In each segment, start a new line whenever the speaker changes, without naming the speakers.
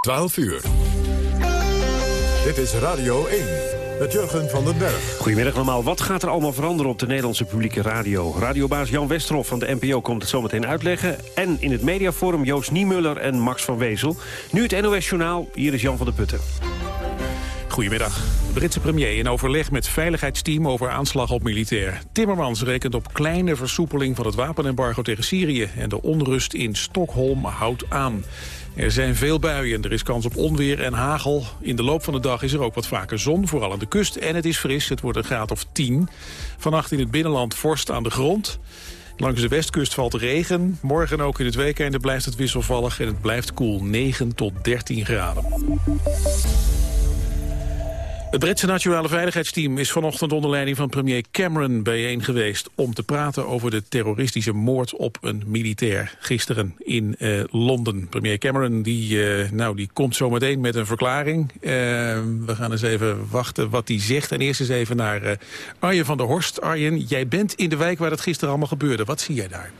12 uur. Dit is Radio 1 met Jurgen van den Berg.
Goedemiddag allemaal. Wat gaat er allemaal veranderen op de Nederlandse publieke radio? Radiobaas Jan Westerhof van de NPO komt het zometeen uitleggen. En in het mediaforum Joost Niemuller en Max van Wezel. Nu het NOS Journaal. Hier is Jan van der Putten.
Goedemiddag. De Britse premier in overleg met veiligheidsteam over aanslag op militair. Timmermans rekent op kleine versoepeling van het wapenembargo tegen Syrië... en de onrust in Stockholm houdt aan. Er zijn veel buien, er is kans op onweer en hagel. In de loop van de dag is er ook wat vaker zon, vooral aan de kust. En het is fris, het wordt een graad of 10. Vannacht in het binnenland vorst aan de grond. Langs de westkust valt regen. Morgen ook in het weekende blijft het wisselvallig en het blijft koel 9 tot 13 graden. Het Britse Nationale Veiligheidsteam is vanochtend onder leiding van premier Cameron bijeen geweest om te praten over de terroristische moord op een militair gisteren in uh, Londen. Premier Cameron die, uh, nou, die komt zometeen met een verklaring. Uh, we gaan eens even wachten wat hij zegt. En eerst eens even naar Arjen van der Horst. Arjen, jij bent in de wijk waar het gisteren allemaal gebeurde. Wat zie jij daar?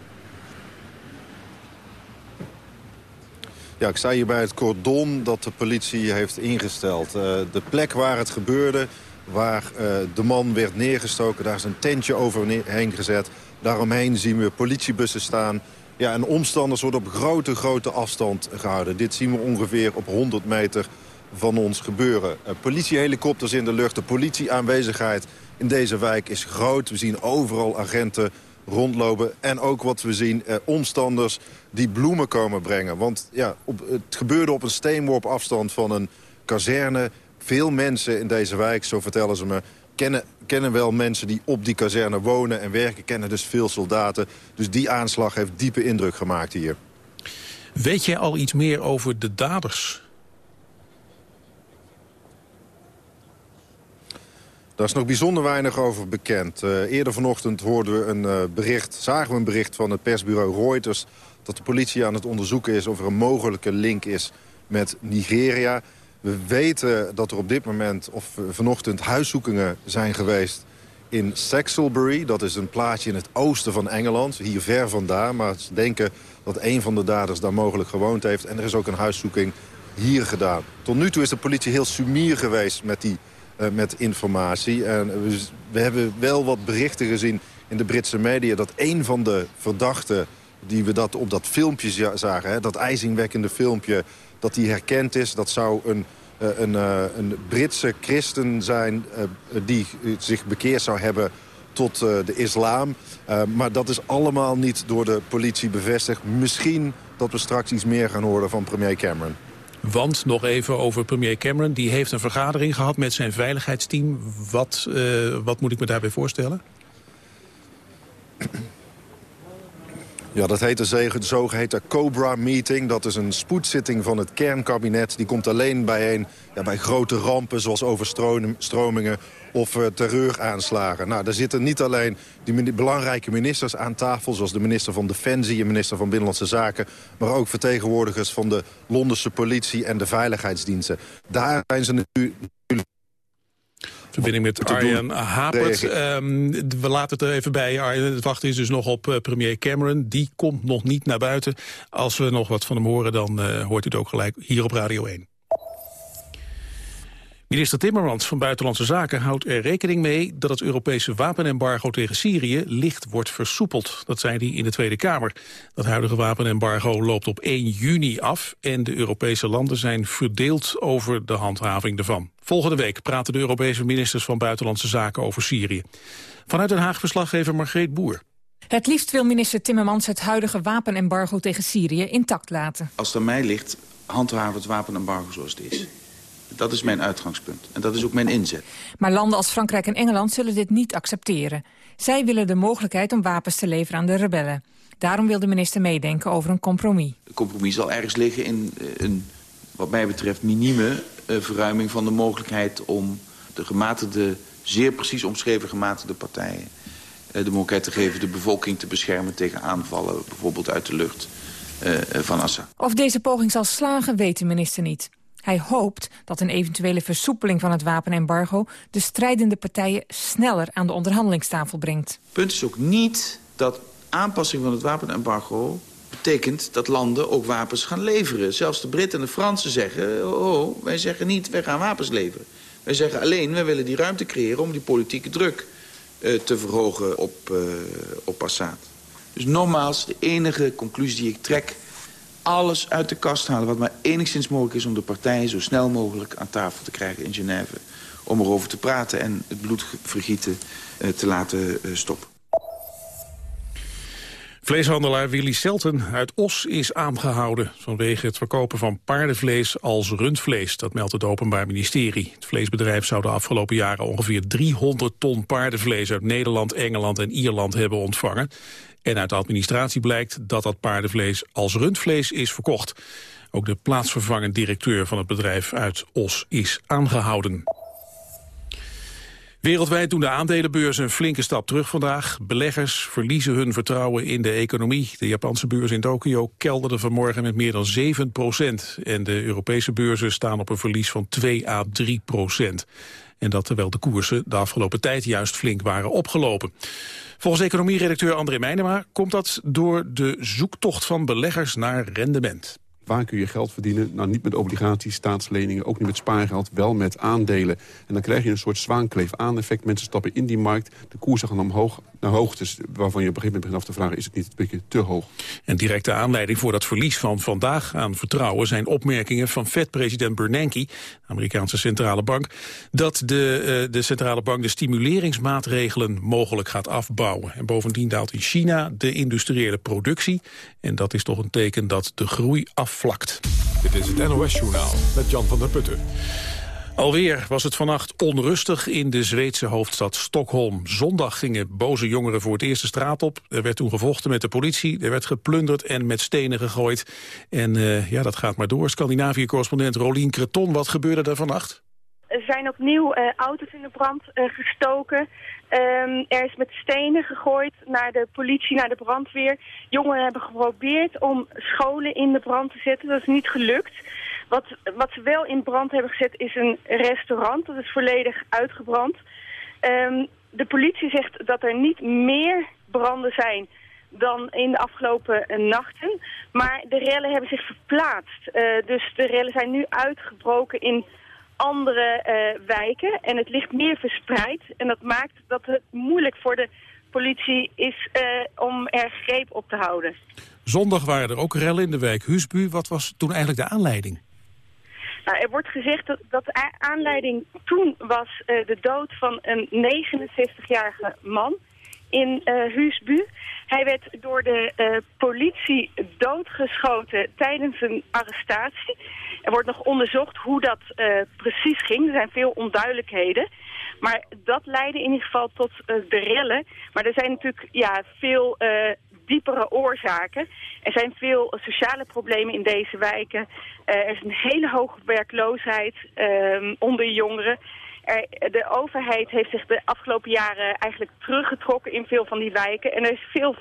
Ja, ik sta hier bij het cordon dat de politie heeft ingesteld. Uh, de plek waar het gebeurde, waar uh, de man werd neergestoken... daar is een tentje overheen gezet. Daaromheen zien we politiebussen staan. Ja, en omstanders worden op grote, grote afstand gehouden. Dit zien we ongeveer op 100 meter van ons gebeuren. Uh, politiehelikopters in de lucht, de politieaanwezigheid in deze wijk is groot. We zien overal agenten rondlopen. En ook wat we zien, eh, omstanders die bloemen komen brengen. Want ja, op, het gebeurde op een steenworp afstand van een kazerne. Veel mensen in deze wijk, zo vertellen ze me... Kennen, kennen wel mensen die op die kazerne wonen en werken. Kennen dus veel soldaten. Dus die aanslag heeft diepe indruk gemaakt hier.
Weet jij al iets meer over de daders?
Daar is nog bijzonder weinig over bekend. Uh, eerder vanochtend hoorden we een uh, bericht, zagen we een bericht van het persbureau Reuters... dat de politie aan het onderzoeken is of er een mogelijke link is met Nigeria. We weten dat er op dit moment, of vanochtend, huiszoekingen zijn geweest in Saxelbury. Dat is een plaatsje in het oosten van Engeland, hier ver vandaan. Maar ze denken dat een van de daders daar mogelijk gewoond heeft. En er is ook een huiszoeking hier gedaan. Tot nu toe is de politie heel sumier geweest met die met informatie. En we, we, hebben wel wat berichten gezien in de Britse media... dat een van de verdachten die we dat op dat filmpje zagen... Hè, dat ijzingwekkende filmpje, dat die herkend is. Dat zou een, uh, een, uh, een Britse christen zijn die zich bekeerd zou hebben tot de islam. maar dat is allemaal niet door de politie bevestigd. Misschien dat we straks iets meer gaan horen van premier Cameron.
Want nog even over premier Cameron. Die heeft een vergadering gehad met zijn veiligheidsteam. Wat, uh, wat moet ik me daarbij voorstellen?
Ja, dat heet de zogeheten Cobra-meeting. Dat is een spoedzitting van het kernkabinet. Die komt alleen bijeen ja, bij grote rampen zoals overstromingen of uh, terreuraanslagen. Nou, daar zitten niet alleen die belangrijke ministers aan tafel... zoals de minister van Defensie en minister van Binnenlandse Zaken... maar ook vertegenwoordigers van de Londense politie en de veiligheidsdiensten. Daar zijn ze natuurlijk
Verbinding met Arjen Hapert. Um, we laten het er even bij. Arjen, het wachten is dus nog op uh, premier Cameron. Die komt nog niet naar buiten. Als we nog wat van hem horen, dan uh, hoort u het ook gelijk hier op Radio 1. Minister Timmermans van Buitenlandse Zaken houdt er rekening mee dat het Europese wapenembargo tegen Syrië licht wordt versoepeld. Dat zei hij in de Tweede Kamer. Dat huidige wapenembargo loopt op 1 juni af en de Europese landen zijn verdeeld over de handhaving ervan. Volgende week praten de Europese ministers van Buitenlandse Zaken over Syrië. Vanuit Den Haag verslaggever Margreet Boer.
Het liefst wil minister Timmermans het huidige wapenembargo tegen Syrië intact laten.
Als het aan mij ligt, handhaven het wapenembargo zoals het is. Dat is mijn uitgangspunt. En dat is ook mijn inzet.
Maar landen als Frankrijk en Engeland zullen dit niet accepteren. Zij willen de mogelijkheid om wapens te leveren aan de rebellen. Daarom wil de minister meedenken over een compromis.
De compromis zal ergens liggen in eh, een, wat mij betreft, minieme uh, verruiming van de mogelijkheid om de gematigde, zeer precies omschreven gematigde partijen uh, de mogelijkheid te geven de bevolking te beschermen tegen aanvallen, bijvoorbeeld uit de lucht van Assad.
Of deze poging zal slagen, weet de minister niet. Hij hoopt dat een eventuele versoepeling van het wapenembargo... de strijdende partijen sneller aan de onderhandelingstafel brengt.
Het punt is ook niet dat aanpassing van het wapenembargo... betekent dat landen ook wapens gaan leveren. Zelfs de Britten en de Fransen zeggen... oh, oh wij zeggen niet, wij gaan wapens leveren. Wij zeggen alleen, wij willen die ruimte creëren... om die politieke druk uh, te verhogen op, uh, op Assad. Dus nogmaals, de enige conclusie die ik trek... alles uit de kast halen wat maar enigszins mogelijk is... om de partijen zo snel mogelijk aan tafel te krijgen in Genève... om erover te praten en het bloedvergieten uh, te laten stoppen.
Vleeshandelaar Willy Selten uit Os is aangehouden... vanwege het verkopen van paardenvlees als rundvlees. Dat meldt het Openbaar Ministerie. Het vleesbedrijf zou de afgelopen jaren ongeveer 300 ton paardenvlees... uit Nederland, Engeland en Ierland hebben ontvangen. En uit de administratie blijkt dat dat paardenvlees als rundvlees is verkocht. Ook de plaatsvervangend directeur van het bedrijf uit Os is aangehouden. Wereldwijd doen de aandelenbeurzen een flinke stap terug vandaag. Beleggers verliezen hun vertrouwen in de economie. De Japanse beurs in Tokio kelderde vanmorgen met meer dan 7 procent. En de Europese beurzen staan op een verlies van 2 à 3 procent. En dat terwijl de koersen de afgelopen tijd juist flink waren opgelopen. Volgens economieredacteur André Meijnema komt dat door de zoektocht van beleggers naar rendement.
Waar kun je geld verdienen? Nou, niet met obligaties, staatsleningen, ook niet met spaargeld, wel met aandelen. En dan krijg je een soort zwaankleef-aan-effect. Mensen stappen in die markt, de koersen gaan omhoog naar hoogtes... waarvan je op een gegeven moment begint af te vragen, is het niet een beetje te hoog?
En directe aanleiding voor dat verlies van vandaag aan vertrouwen... zijn opmerkingen van Fed-president Bernanke, Amerikaanse centrale bank... dat de, uh, de centrale bank de stimuleringsmaatregelen mogelijk gaat afbouwen. En bovendien daalt in China de industriële productie. En dat is toch een teken dat de groei af
dit is het NOS-journaal met Jan van der Putten.
Alweer was het vannacht onrustig in de Zweedse hoofdstad Stockholm. Zondag gingen boze jongeren voor het eerste straat op. Er werd toen gevochten met de politie, er werd geplunderd en met stenen gegooid. En uh, ja, dat gaat maar door. Scandinavië-correspondent Rolien Creton, wat gebeurde er vannacht?
Er zijn opnieuw uh, auto's in de brand uh, gestoken. Um, er is met stenen gegooid naar de politie, naar de brandweer. Jongeren hebben geprobeerd om scholen in de brand te zetten. Dat is niet gelukt. Wat, wat ze wel in brand hebben gezet is een restaurant. Dat is volledig uitgebrand. Um, de politie zegt dat er niet meer branden zijn dan in de afgelopen nachten. Maar de rellen hebben zich verplaatst. Uh, dus de rellen zijn nu uitgebroken in andere uh, wijken. En het ligt meer verspreid. En dat maakt dat het moeilijk voor de politie is uh, om er greep op te houden.
Zondag waren er ook rellen in de wijk Huusbu. Wat was toen eigenlijk de aanleiding?
Nou, er wordt gezegd dat, dat de aanleiding toen was uh, de dood van een 69-jarige man in uh, Huusbu. Hij werd door de uh, politie doodgeschoten tijdens een arrestatie. Er wordt nog onderzocht hoe dat uh, precies ging. Er zijn veel onduidelijkheden. Maar dat leidde in ieder geval tot uh, de rellen. Maar er zijn natuurlijk ja, veel diepere oorzaken. Er zijn veel sociale problemen in deze wijken. er is een hele hoge werkloosheid ehm, onder jongeren. Er, de overheid heeft zich de afgelopen jaren eigenlijk teruggetrokken in veel van die wijken. En er is veel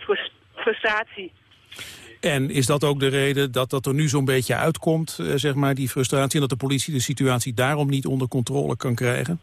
frustratie.
En is dat ook de reden dat dat er nu zo'n beetje uitkomt, eh, zeg maar, die frustratie... en dat de politie de situatie daarom niet onder controle kan krijgen?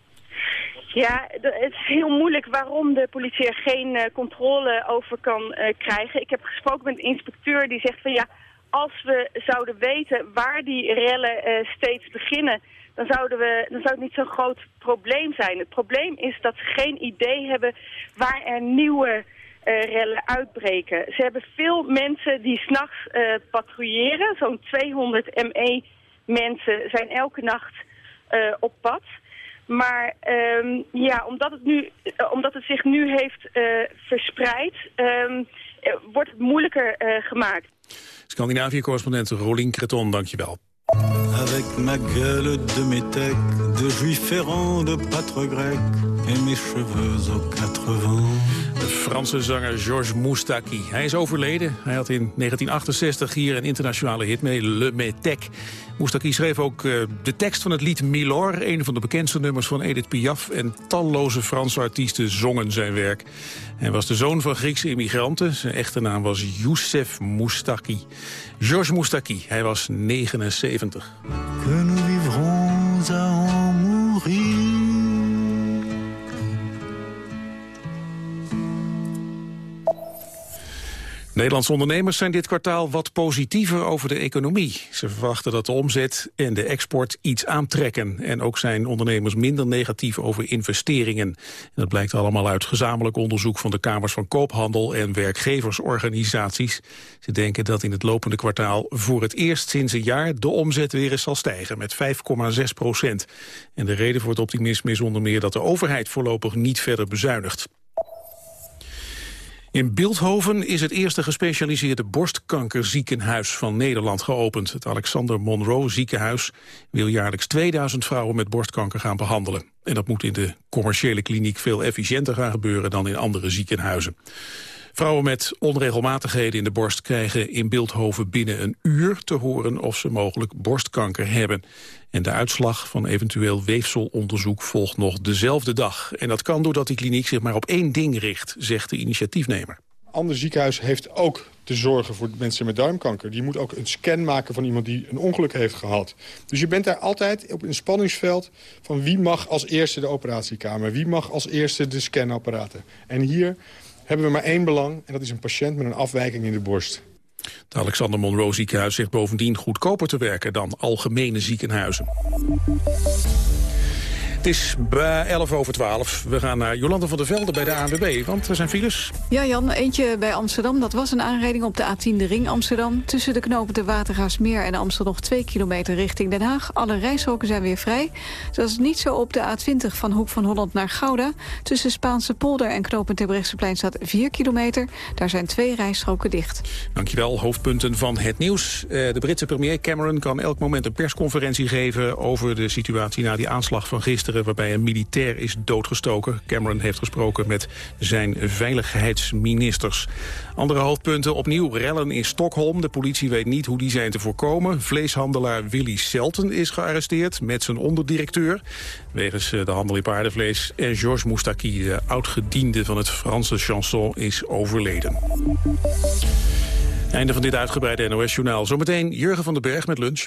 Ja, het is heel moeilijk waarom de politie er geen uh, controle over kan uh, krijgen. Ik heb gesproken met een inspecteur die zegt van ja, als we zouden weten waar die rellen steeds beginnen dan, zouden we, dan zou het niet zo'n groot probleem zijn. Het probleem is dat ze geen idee hebben waar er nieuwe uh, rellen uitbreken. Ze hebben veel mensen die s'nachts uh, patrouilleren. Zo'n 200 ME-mensen zijn elke nacht uh, op pad. Maar um, ja, omdat het, nu, omdat het zich nu heeft verspreid, um, wordt het moeilijker gemaakt.
Scandinavië-correspondent Rolien Creton, dankjewel.
Avec ma gueule de métèque, de juif errant, de pâtre grec et mes cheveux aux quatre vents.
Franse zanger Georges Moustaki. Hij is overleden. Hij had in 1968 hier een internationale hit mee, Le Métèque. Moustaki schreef ook uh, de tekst van het lied Milor... een van de bekendste nummers van Edith Piaf... en talloze Franse artiesten zongen zijn werk. Hij was de zoon van Griekse immigranten. Zijn echte naam was Youssef Moustaki. Georges Moustaki, hij was 79.
Que nous
Nederlandse ondernemers zijn dit kwartaal wat positiever over de economie. Ze verwachten dat de omzet en de export iets aantrekken. En ook zijn ondernemers minder negatief over investeringen. En dat blijkt allemaal uit gezamenlijk onderzoek van de Kamers van Koophandel en werkgeversorganisaties. Ze denken dat in het lopende kwartaal voor het eerst sinds een jaar de omzet weer eens zal stijgen met 5,6 procent. En de reden voor het optimisme is onder meer dat de overheid voorlopig niet verder bezuinigt. In Beeldhoven is het eerste gespecialiseerde borstkankerziekenhuis van Nederland geopend. Het Alexander Monroe ziekenhuis wil jaarlijks 2000 vrouwen met borstkanker gaan behandelen. En dat moet in de commerciële kliniek veel efficiënter gaan gebeuren dan in andere ziekenhuizen. Vrouwen met onregelmatigheden in de borst krijgen in Beeldhoven binnen een uur te horen of ze mogelijk borstkanker hebben. En de uitslag van eventueel weefselonderzoek volgt nog dezelfde dag. En dat kan doordat die kliniek zich maar op één ding richt, zegt de initiatiefnemer.
ander ziekenhuis heeft ook te zorgen voor mensen met duimkanker. Die moet ook een scan maken van iemand die een ongeluk heeft gehad. Dus je bent daar altijd op een spanningsveld van wie mag als eerste de operatiekamer. Wie mag als eerste de scanapparaten. En hier hebben we maar één belang en dat is een patiënt met een afwijking in de borst.
Het Alexander Monroe ziekenhuis zegt bovendien goedkoper te werken dan algemene ziekenhuizen. Het is bij 11 over 12. We gaan naar Jolanda van der Velde bij de ANWB, want er zijn files.
Ja, Jan, eentje bij Amsterdam. Dat was een aanrijding op de A10 de Ring Amsterdam. Tussen de knopen de Watergaasmeer en Amsterdam nog 2 kilometer richting Den Haag. Alle reishokken zijn weer vrij. Dat is niet zo op de A20 van Hoek van Holland naar Gouda. Tussen Spaanse polder en knopen Terbrechtseplein staat 4 kilometer. Daar zijn twee rijstroken dicht.
Dankjewel, hoofdpunten van het nieuws. Eh, de Britse premier Cameron kan elk moment een persconferentie geven... over de situatie na die aanslag van gisteren waarbij een militair is doodgestoken. Cameron heeft gesproken met zijn veiligheidsministers. Andere hoofdpunten opnieuw rellen in Stockholm. De politie weet niet hoe die zijn te voorkomen. Vleeshandelaar Willy Selten is gearresteerd met zijn onderdirecteur. Wegens eh, de handel in paardenvlees. En Georges Moustaki, de oudgediende van het Franse chanson, is overleden. Einde van dit uitgebreide NOS-journaal. Zometeen Jurgen van den Berg met lunch.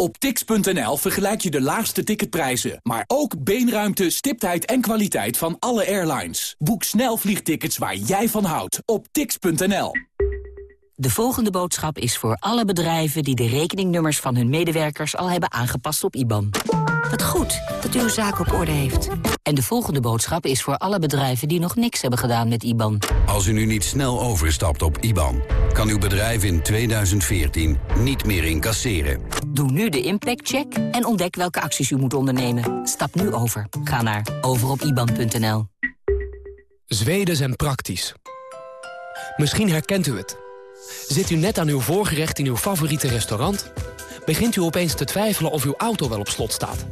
Op tix.nl vergelijk je de laagste ticketprijzen, maar ook beenruimte, stiptheid en kwaliteit van alle airlines. Boek snel vliegtickets waar jij van houdt op tix.nl.
De volgende boodschap is voor alle bedrijven die de rekeningnummers van hun medewerkers al hebben aangepast op IBAN. Wat goed dat u uw zaak op orde heeft. En de volgende boodschap is voor alle bedrijven die nog niks hebben gedaan met IBAN.
Als u nu niet snel overstapt op IBAN, kan uw bedrijf in 2014 niet meer incasseren.
Doe nu de impactcheck en ontdek welke acties u moet ondernemen. Stap nu over. Ga naar overopiban.nl.
Zweden zijn praktisch. Misschien herkent u het. Zit u net aan uw voorgerecht in uw favoriete restaurant? Begint u opeens te twijfelen of uw auto wel op slot staat?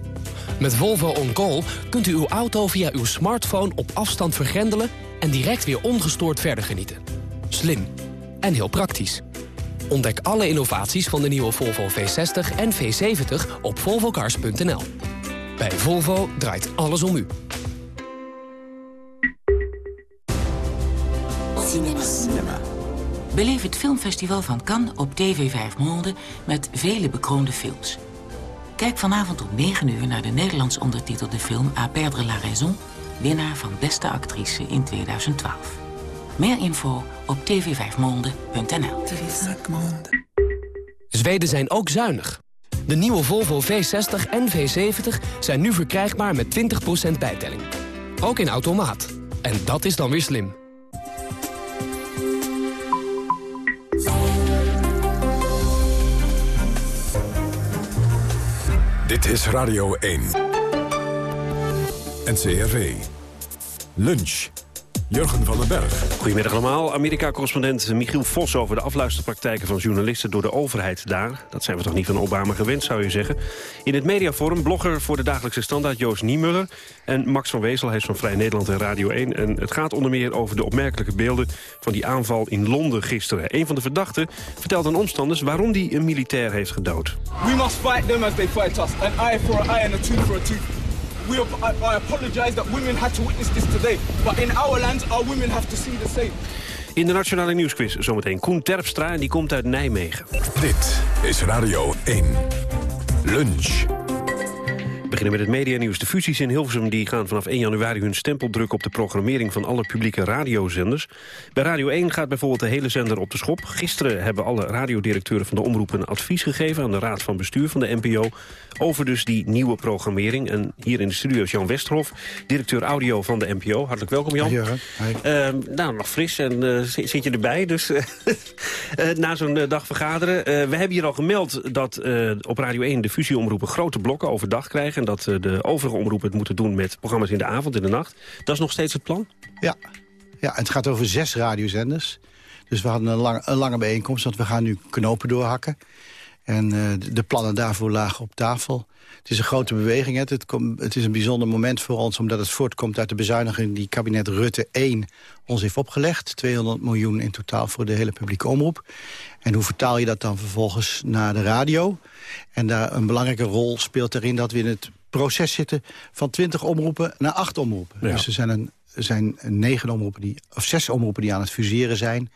Met Volvo On Call kunt u uw auto via uw smartphone op afstand vergrendelen... en direct weer ongestoord verder genieten. Slim en heel praktisch. Ontdek alle innovaties van de nieuwe Volvo V60 en V70 op volvocars.nl. Bij Volvo draait alles om u.
Cinema. Beleef het filmfestival van Cannes op TV 5 Monde met vele bekroonde films. Kijk vanavond om 9 uur naar de Nederlands ondertitelde film A perdre la raison... winnaar van beste actrice in 2012. Meer info op tv5monde.nl.
Zweden zijn ook zuinig. De nieuwe Volvo V60 en V70 zijn nu verkrijgbaar met 20% bijtelling. Ook in automaat. En dat is dan weer slim.
Dit is Radio 1. NCRV. Lunch. Jurgen van den Berg.
Goedemiddag allemaal. Amerika-correspondent Michiel Vos over de afluisterpraktijken van journalisten door de overheid daar. Dat zijn we toch niet van Obama gewend, zou je zeggen. In het mediaforum blogger voor de dagelijkse standaard Joost Niemuller. En Max van Wezel, hij is van Vrij Nederland en Radio 1. En het gaat onder meer over de opmerkelijke beelden van die aanval in Londen gisteren. Een van de verdachten vertelt aan omstanders waarom die een militair heeft gedood.
We must fight them as they fight us. An eye for an eye and a tooth for a tooth. We, I, I apologize that women had to witness this today. But in our land, our women have to see the same.
In de Nationale Nieuwsquiz zometeen Koen Terpstra en die komt uit Nijmegen.
Dit is Radio 1. Lunch.
We beginnen met het medianieuws. De fusies in Hilversum die gaan vanaf 1 januari hun stempel drukken op de programmering van alle publieke radiozenders. Bij Radio 1 gaat bijvoorbeeld de hele zender op de schop. Gisteren hebben alle radiodirecteuren van de omroep een advies gegeven aan de Raad van Bestuur van de NPO over dus die nieuwe programmering. En hier in de studio is Jan Westerhof, directeur audio van de NPO. Hartelijk welkom Jan.
Ja,
uh, nou, nog fris en uh, zit je erbij, dus uh, na zo'n dag vergaderen. we hebben hier al gemeld dat op Radio 1 de fusieomroepen grote blokken overdag krijgen en dat de overige omroepen het moeten doen met programma's in de avond, in de nacht. Dat is nog steeds het plan?
Ja, ja het gaat over zes radiozenders. Dus we hadden een, lang, een lange bijeenkomst, want we gaan nu knopen doorhakken. En uh, de plannen daarvoor lagen op tafel. Het is een grote beweging. Het, het, het, is een bijzonder moment voor ons... omdat het voortkomt uit de bezuiniging die kabinet Rutte 1 ons heeft opgelegd. 200 miljoen in totaal voor de hele publieke omroep. En hoe vertaal je dat dan vervolgens naar de radio? En daar een belangrijke rol speelt erin dat we in het proces zitten... van 20 omroepen naar 8 omroepen. Ja. Dus er zijn, een, er zijn negen omroepen die, of zes omroepen die aan het fuseren zijn...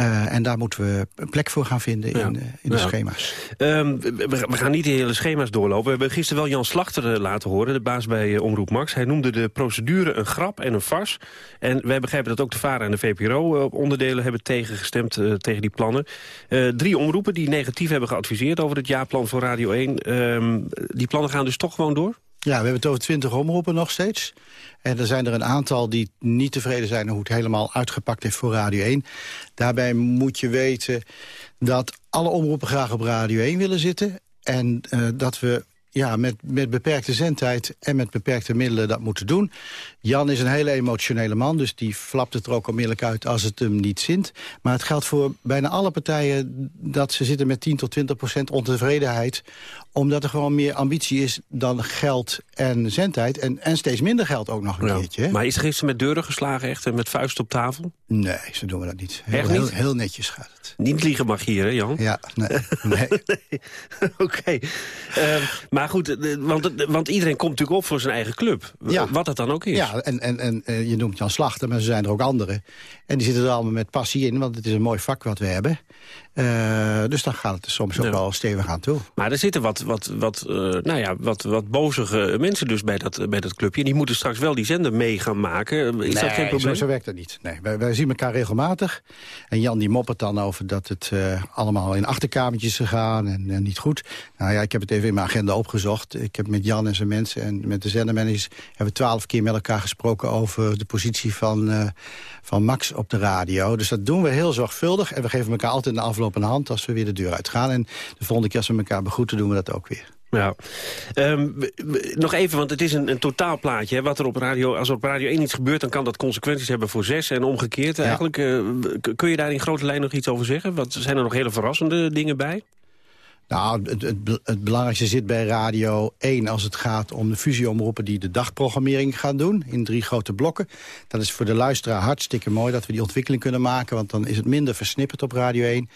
Uh, en daar moeten we een plek voor gaan vinden in, uh, in de ja. schema's.
Um, we, we, gaan niet de hele schema's doorlopen. We hebben gisteren wel Jan Slachter uh, laten horen, de baas bij Omroep Max. Hij noemde de procedure een grap en een fars. En wij begrijpen dat ook de VARA en de VPRO op onderdelen hebben tegengestemd tegen die plannen. drie omroepen die negatief hebben geadviseerd over het jaarplan voor Radio 1. Um, die plannen gaan dus toch gewoon door?
Ja, we hebben het over twintig omroepen nog steeds. En er zijn er een aantal die niet tevreden zijn... hoe het helemaal uitgepakt heeft voor Radio 1. Daarbij moet je weten dat alle omroepen graag op Radio 1 willen zitten. En uh, dat we ja, met, met beperkte zendtijd en met beperkte middelen dat moeten doen. Jan is een hele emotionele man, dus die flapt het er ook onmiddellijk uit als het hem niet zint. Maar het geldt voor bijna alle partijen dat ze zitten met 10 tot 20 procent ontevredenheid omdat er gewoon meer ambitie is dan geld en zendtijd. En, en steeds minder geld ook nog een ja. keertje. Hè?
Maar is er gisteren met deuren geslagen echt en met vuist op tafel?
Nee, zo doen we dat niet.
Heel,
heel, heel, netjes gaat het.
Niet liegen mag hier, hè Jan?
Ja, nee. nee.
nee. Oké. Okay. Uh, maar goed, want, want iedereen komt natuurlijk op voor zijn eigen club.
Ja.
Wat dat dan ook is.
Ja, en, en, en uh, je noemt Jan Slachter, maar er zijn er ook anderen. En die zitten er allemaal met passie in, want het is een mooi vak wat we hebben. Uh, dus dan gaat het er soms ook ja. wel stevig aan toe.
Maar er zitten wat, wat, wat, uh, nou ja, wat, wat bozige mensen dus bij dat, bij dat clubje. Die moeten straks wel die zender mee gaan maken. Is
nee,
dat geen probleem?
Zo, zo werkt dat niet. Nee, wij, wij, zien elkaar regelmatig. En Jan die moppert dan over dat het uh, allemaal in achterkamertjes gegaan en, en, niet goed. Nou ja, ik heb het even in mijn agenda opgezocht. Ik heb met Jan en zijn mensen en met de zendermanagers... hebben we twaalf keer met elkaar gesproken over de positie van, van Max op de radio. Dus dat doen we heel zorgvuldig. En we geven elkaar altijd een afloop een hand als we weer de deur uitgaan. En de volgende keer als we elkaar begroeten doen we dat ook weer.
Ja. Um, nog even, want het is een, een totaalplaatje. Hè, wat er op radio, als er op Radio 1 iets gebeurt... dan kan dat consequenties hebben voor 6 en omgekeerd ja. eigenlijk. Uh, kun je daar in grote lijn nog iets over zeggen? Wat, zijn er nog hele verrassende dingen bij?
Nou, het, het, belangrijkste zit bij Radio 1 als het gaat om de fusieomroepen die de dagprogrammering gaan doen in drie grote blokken. Dat is voor de luisteraar hartstikke mooi dat we die ontwikkeling kunnen maken, want dan is het minder versnipperd op Radio 1.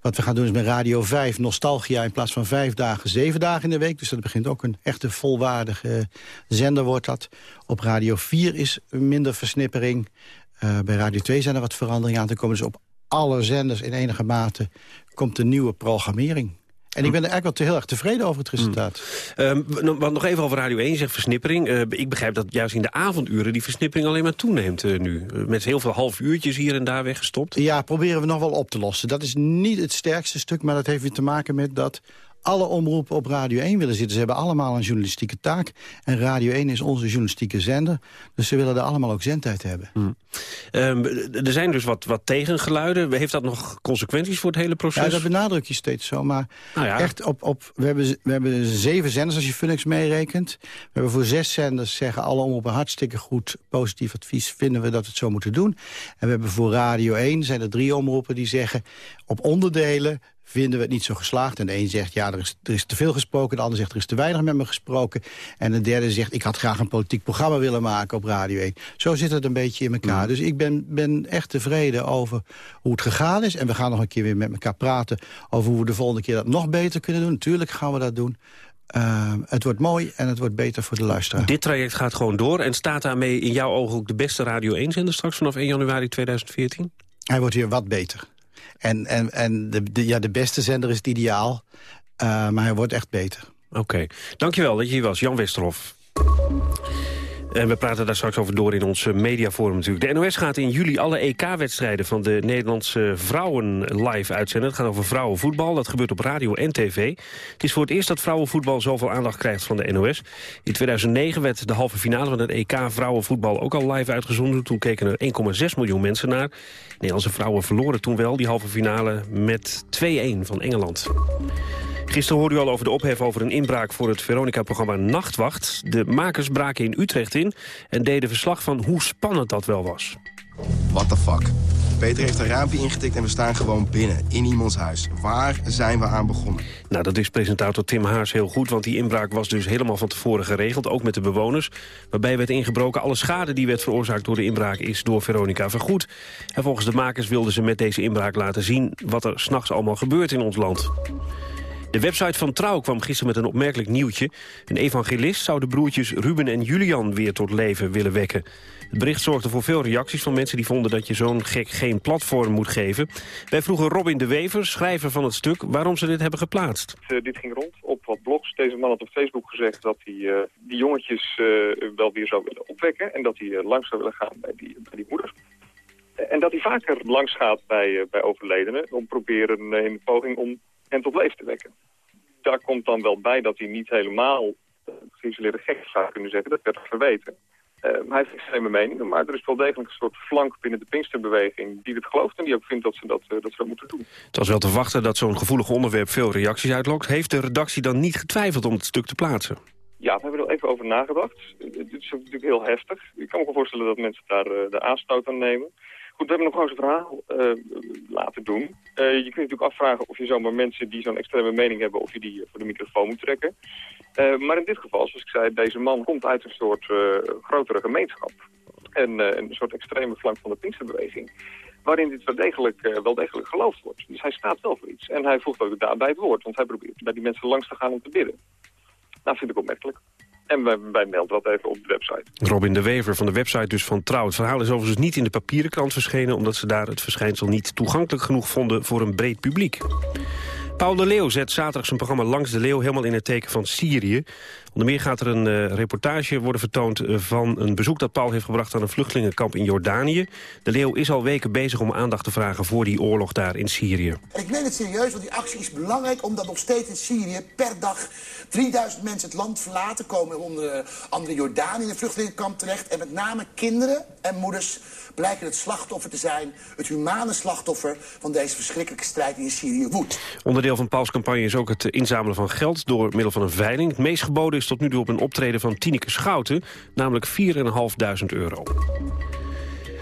Wat we gaan doen is met Radio 5 Nostalgia in plaats van vijf dagen, zeven dagen in de week. Dus dat begint ook een echte volwaardige zender wordt dat. Op Radio 4 is minder versnippering. Uh, bij Radio 2 zijn er wat veranderingen aan te komen. Dus op alle zenders in enige mate komt een nieuwe programmering. En ik ben er eigenlijk wel te heel erg tevreden over het resultaat.
Mm. Um, want nog even over Radio 1 zegt versnippering. Uh, ik begrijp dat juist in de avonduren die versnippering alleen maar toeneemt uh, nu. Uh, met heel veel half uurtjes hier en daar weggestopt.
Ja, proberen we nog wel op te lossen. Dat is niet het sterkste stuk, maar dat heeft weer te maken met dat alle omroepen op Radio 1 willen zitten. Ze hebben allemaal een journalistieke taak. En Radio 1 is onze journalistieke zender. Dus ze willen er allemaal ook zendtijd hebben.
Hm. Ehm, er zijn dus wat, wat tegengeluiden. Heeft dat nog consequenties voor het hele proces?
Ja, dat benadruk je steeds zo. Maar
Nou ja.
echt op, op, we, hebben, we hebben zeven zenders als je Phoenix meerekent. We hebben voor zes zenders zeggen alle omroepen hartstikke goed. Positief advies vinden we dat we het zo moeten doen. En we hebben voor Radio 1 zijn er drie omroepen die zeggen... op onderdelen vinden we het niet zo geslaagd. En de een zegt, ja, er is, er is te veel gesproken. De ander zegt, er is te weinig met me gesproken. En de derde zegt, ik had graag een politiek programma willen maken op Radio 1. Zo zit het een beetje in elkaar. Dus ik ben, ben echt tevreden over hoe het gegaan is. En we gaan nog een keer weer met elkaar praten... over hoe we de volgende keer dat nog beter kunnen doen. Natuurlijk gaan we dat doen. Uh, het wordt mooi en het wordt beter voor de luisteraar.
Dit traject gaat gewoon door. En staat daarmee in jouw ogen ook de beste Radio 1-zender straks vanaf 1 januari 2014?
Hij wordt weer wat beter. En, en, en de, ja, de beste zender is het ideaal, uh, maar hij wordt echt beter.
Oké, dankjewel dat je hier was, Jan Westerhof. En we praten daar straks over door in ons mediaforum natuurlijk. De NOS gaat in juli alle EK-wedstrijden van de Nederlandse vrouwen live uitzenden. Het gaat over vrouwenvoetbal, dat gebeurt op radio en tv. Het is voor het eerst dat vrouwenvoetbal zoveel aandacht krijgt van de NOS. In 2009 werd de halve finale van het EK vrouwenvoetbal ook al live uitgezonden. Toen keken er 1,6 miljoen mensen naar. Nederlandse vrouwen verloren toen wel die halve finale met 2-1 van Engeland. Gisteren hoorde u al over de ophef over een inbraak voor het Veronica-programma Nachtwacht. De makers braken in Utrecht in en deden verslag van hoe spannend dat wel was.
What the fuck? Peter heeft een raampje ingetikt en we staan gewoon binnen, in iemands huis. Waar zijn we aan begonnen?
Nou, dat is presentator Tim Haars heel goed, want die inbraak was dus helemaal van tevoren geregeld, ook met de bewoners. Waarbij werd ingebroken, alle schade die werd veroorzaakt door de inbraak is door Veronica vergoed. En volgens de makers wilden ze met deze inbraak laten zien wat er s'nachts allemaal gebeurt in ons land. De website van Trouw kwam gisteren met een opmerkelijk nieuwtje. Een evangelist zou de broertjes Ruben en Julian weer tot leven willen wekken. Het bericht zorgde voor veel reacties van mensen die vonden dat je zo'n gek geen platform moet geven. Wij vroegen Robin de Wever, schrijver van het stuk, waarom ze dit hebben geplaatst.
Dit ging rond op wat blogs. Deze man had op Facebook gezegd dat hij uh, die jongetjes uh, wel weer zou willen opwekken. En dat hij langs zou willen gaan bij die, bij die moeder. En dat hij vaker langs gaat bij, bij overledenen om proberen in de poging om en tot leven te wekken. Daar komt dan wel bij dat hij niet helemaal uh, geïsoleerde gek zou kunnen zeggen. Dat werd verweten. Uh, hij heeft extreme meningen, maar er is wel degelijk een soort flank binnen de Pinksterbeweging die het gelooft en die ook vindt dat ze dat, uh, dat, ze dat moeten doen.
Het was wel te wachten dat zo'n gevoelig onderwerp veel reacties uitlokt. Heeft de redactie dan niet getwijfeld om het stuk te plaatsen?
Ja, we hebben er even over nagedacht. Het is natuurlijk heel heftig. Ik kan me voorstellen dat mensen daar de aanstoot aan nemen. Goed, we hebben nog gewoon zijn verhaal uh, laten doen. Uh, je kunt natuurlijk afvragen of je zomaar mensen die zo'n extreme mening hebben... of je die voor de microfoon moet trekken. Uh, maar in dit geval, zoals ik zei, deze man komt uit een soort grotere gemeenschap. En een soort extreme flank van de Pinksterbeweging. Waarin dit wel degelijk, wel degelijk geloofd wordt. Dus hij staat wel voor iets. En hij voegt ook daarbij het woord. Want hij probeert bij die mensen langs te gaan om te bidden. Nou, vind ik opmerkelijk. En wij, wij, melden dat even op de website.
Robin de Wever van de website dus van Trouw. Het verhaal is overigens niet in de papieren krant verschenen... omdat ze daar het verschijnsel niet toegankelijk genoeg vonden voor een breed publiek. Paul de Leeuw zet zaterdag zijn programma Langs de Leeuw... helemaal in het teken van Syrië. Onder meer gaat er een uh, reportage worden vertoond uh, van een bezoek dat Paul heeft gebracht aan een vluchtelingenkamp in Jordanië. De Leeuw is al weken bezig om aandacht te vragen voor die oorlog daar in Syrië.
En ik meen het serieus, want die actie is belangrijk omdat nog steeds in Syrië per dag 3000 mensen het land verlaten komen onder andere Jordanië in een vluchtelingenkamp terecht. En met name kinderen en moeders blijken het slachtoffer te zijn, het humane slachtoffer van deze verschrikkelijke strijd die in Syrië woedt.
Onderdeel van Pauls campagne is ook het inzamelen van geld door middel van een veiling. Het meest geboden is tot nu toe op een optreden van Tineke Schouten, namelijk 4.500 euro.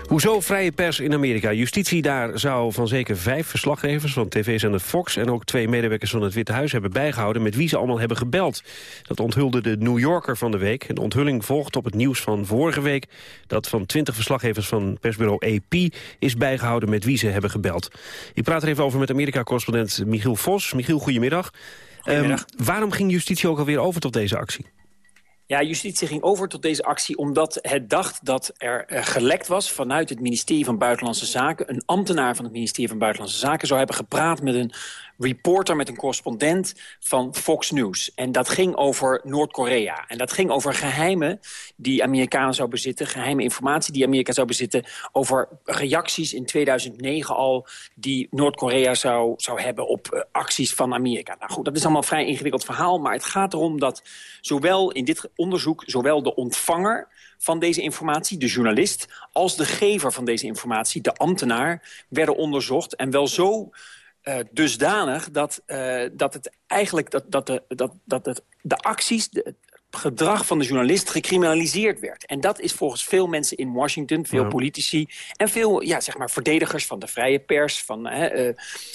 Hoezo vrije pers in Amerika? Justitie daar zou van zeker vijf verslaggevers van tv-zender Fox... en ook twee medewerkers van het Witte Huis hebben bijgehouden... met wie ze allemaal hebben gebeld. Dat onthulde de New Yorker van de week. De onthulling volgt op het nieuws van vorige week... dat van twintig verslaggevers van persbureau AP is bijgehouden... met wie ze hebben gebeld. Ik praat er even over met Amerika-correspondent Michiel Vos. Michiel, goedemiddag.
goedemiddag.
Um, waarom ging justitie ook alweer over tot deze actie?
Ja, justitie ging over tot deze actie omdat het dacht dat er eh, gelekt was vanuit het ministerie van Buitenlandse Zaken. Een ambtenaar van het ministerie van Buitenlandse Zaken zou hebben gepraat met een reporter, met een correspondent van Fox News. En dat ging over Noord-Korea. En dat ging over geheimen die Amerikanen zou bezitten, geheime informatie die Amerika zou bezitten, over reacties in 2009 al die Noord-Korea zou, zou hebben op uh, acties van Amerika. Nou goed, dat is allemaal een vrij ingewikkeld verhaal, maar het gaat erom dat zowel in dit onderzoek, zowel de ontvanger van deze informatie, de journalist... als de gever van deze informatie, de ambtenaar, werden onderzocht. En wel zo uh, dusdanig dat, uh, dat het eigenlijk dat, dat, de, dat, dat het, de acties, de, het gedrag van de journalist gecriminaliseerd werd. En dat is volgens veel mensen in Washington, veel ja. politici... en veel ja, zeg maar, verdedigers van de vrije pers, van de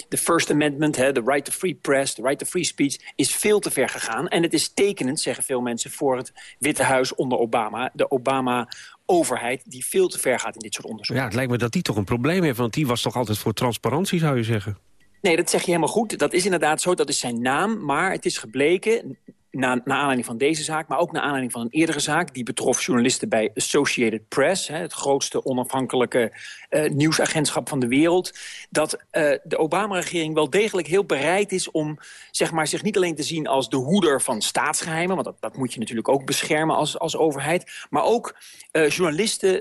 uh, First Amendment... de right to free press, de right to free speech, is veel te ver gegaan. En het is tekenend, zeggen veel mensen, voor het Witte Huis onder Obama. De Obama overheid die veel te ver gaat in dit soort onderzoek.
Ja, het lijkt me dat die toch een probleem heeft, want die was toch altijd voor transparantie, zou je zeggen?
Nee, dat zeg je helemaal goed. Dat is inderdaad zo, dat is zijn naam. Maar het is gebleken, na, na aanleiding van deze zaak... maar ook naar aanleiding van een eerdere zaak... die betrof journalisten bij Associated Press... Hè, het grootste onafhankelijke uh, nieuwsagentschap van de wereld... dat uh, de Obama-regering wel degelijk heel bereid is om zeg maar, zich niet alleen te zien... als de hoeder van staatsgeheimen... want dat, dat moet je natuurlijk ook beschermen als, als overheid... maar ook uh, journalisten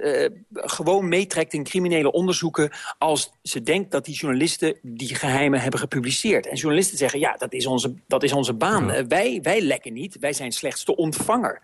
gewoon meetrekt in criminele onderzoeken... als ze denkt dat die journalisten die geheimen hebben gepubliceerd. En journalisten zeggen, ja, dat is onze, dat is onze baan. Wij, wij niet. Wij zijn slechts de ontvanger.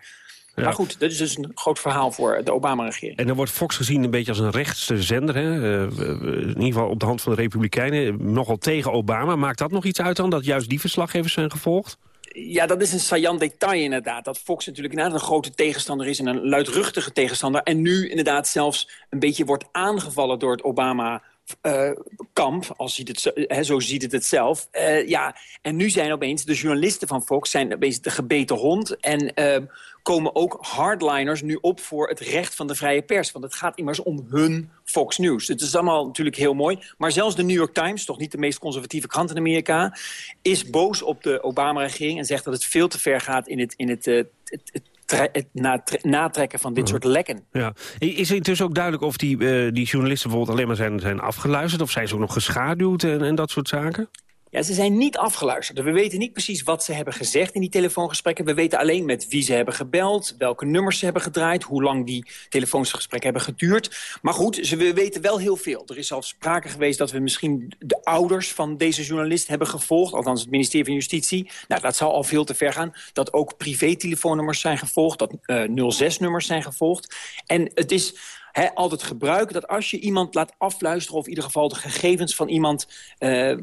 Ja. Maar goed, dat is dus een groot verhaal voor de Obama-regering.
En dan wordt Fox gezien een beetje als een rechtse zender. Hè? Uh, in ieder geval op de hand van de Republikeinen. Nogal tegen Obama. Maakt dat nog iets uit dan, dat juist die verslaggevers zijn gevolgd?
Ja, dat is een saillant detail inderdaad. Dat Fox natuurlijk inderdaad een grote tegenstander is... en een luidruchtige tegenstander. En nu inderdaad zelfs een beetje wordt aangevallen door het Obama uh, kamp, als ziet het zo, he, zo ziet het het zelf. Uh, ja, en nu zijn opeens de journalisten van Fox zijn de gebeten hond. En uh, komen ook hardliners nu op voor het recht van de vrije pers. Want het gaat immers om hun Fox News. Het is allemaal natuurlijk heel mooi. Maar zelfs de New York Times, toch niet de meest conservatieve krant in Amerika... is boos op de Obama-regering en zegt dat het veel te ver gaat in het... In het, het, het het natrekken van dit
ja.
soort lekken.
Ja. Is het intussen ook duidelijk of die, uh, die journalisten bijvoorbeeld alleen maar zijn, zijn afgeluisterd... of zijn ze ook nog geschaduwd en, en dat soort zaken?
Ja, ze zijn niet afgeluisterd. We weten niet precies wat ze hebben gezegd in die telefoongesprekken. We weten alleen met wie ze hebben gebeld, welke nummers ze hebben gedraaid... hoe lang die telefoongesprekken hebben geduurd. Maar goed, ze, we weten wel heel veel. Er is al sprake geweest dat we misschien de ouders van deze journalist hebben gevolgd. Althans het ministerie van Justitie. Nou, dat zou al veel te ver gaan. Dat ook privé-telefoonnummers zijn gevolgd. Dat uh, 06-nummers zijn gevolgd. En het is he, altijd gebruiken dat als je iemand laat afluisteren... of in ieder geval de gegevens van iemand uh,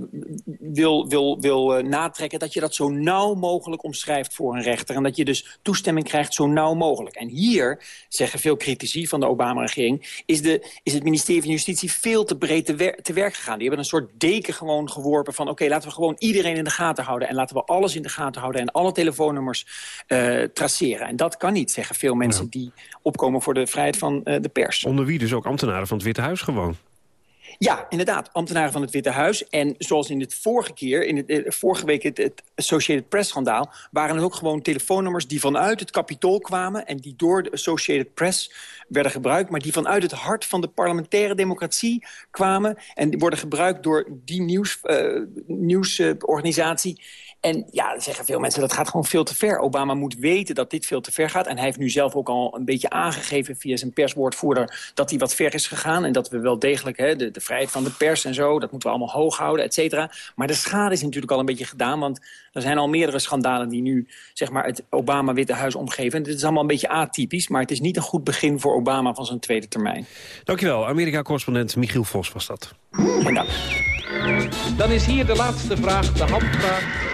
wil, wil, wil uh, natrekken... dat je dat zo nauw mogelijk omschrijft voor een rechter. En dat je dus toestemming krijgt zo nauw mogelijk. En hier, zeggen veel critici van de Obama-regering... Is, de, is het ministerie van Justitie veel te breed te, wer te werk gegaan. Die hebben een soort deken gewoon geworpen van... oké, okay, laten we gewoon iedereen in de gaten houden... en laten we alles in de gaten houden... en alle telefoonnummers uh, traceren. En dat kan niet, zeggen veel mensen ja. die opkomen voor de vrijheid van de pers.
Onder wie dus ook ambtenaren van het Witte Huis gewoon.
Ja, inderdaad. Ambtenaren van het Witte Huis. En zoals in het vorige keer, in het, eh, vorige week het, Associated Press-schandaal... waren het ook gewoon telefoonnummers die vanuit het kapitool kwamen... en die door de Associated Press werden gebruikt... maar die vanuit het hart van de parlementaire democratie kwamen... en die worden gebruikt door die nieuws, uh, nieuwsorganisatie... En ja, dan zeggen veel mensen, dat gaat gewoon veel te ver. Obama moet weten dat dit veel te ver gaat. En hij heeft nu zelf ook al een beetje aangegeven via zijn perswoordvoerder... dat hij wat ver is gegaan. En dat we wel degelijk hè, de, de vrijheid van de pers en zo... dat moeten we allemaal hoog houden, et cetera. Maar de schade is natuurlijk al een beetje gedaan. Want er zijn al meerdere schandalen die nu zeg maar, het Obama-Witte Huis omgeven. En dit is allemaal een beetje atypisch. Maar het is niet een goed begin voor Obama van zijn tweede termijn.
Dankjewel. Amerika-correspondent Michiel Vos was dat.
Dan is hier de laatste vraag, de handvraag.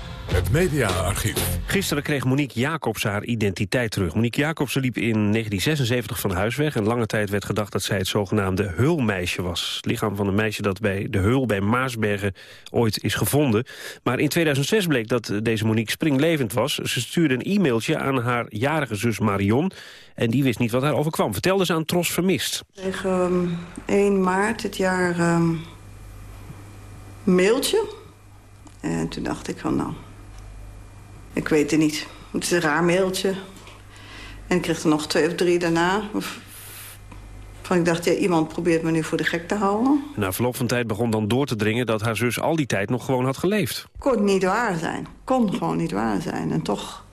Het mediaarchief.
Gisteren kreeg Monique Jacobs haar identiteit terug. Monique Jacobs liep in 1976 van huis weg... en lange tijd werd gedacht dat zij het zogenaamde Hulmeisje was. Het lichaam van een meisje dat bij de Hul bij Maasbergen ooit is gevonden. Maar in 2006 bleek dat deze Monique springlevend was. Ze stuurde een e-mailtje aan haar jarige zus Marion... en die wist niet wat haar overkwam. Vertelde ze aan Tros Vermist.
Tegen um, 1 maart dit jaar... Um
mailtje. En toen dacht ik van, nou, ik weet het niet. Het is een raar mailtje. En ik kreeg er nog twee of drie daarna. Van ik dacht, ja, iemand probeert me nu voor de gek te houden.
Na verloop van tijd begon dan door te dringen dat haar zus al die tijd nog gewoon had geleefd.
Kon niet waar zijn. Kon gewoon niet waar zijn. En toch,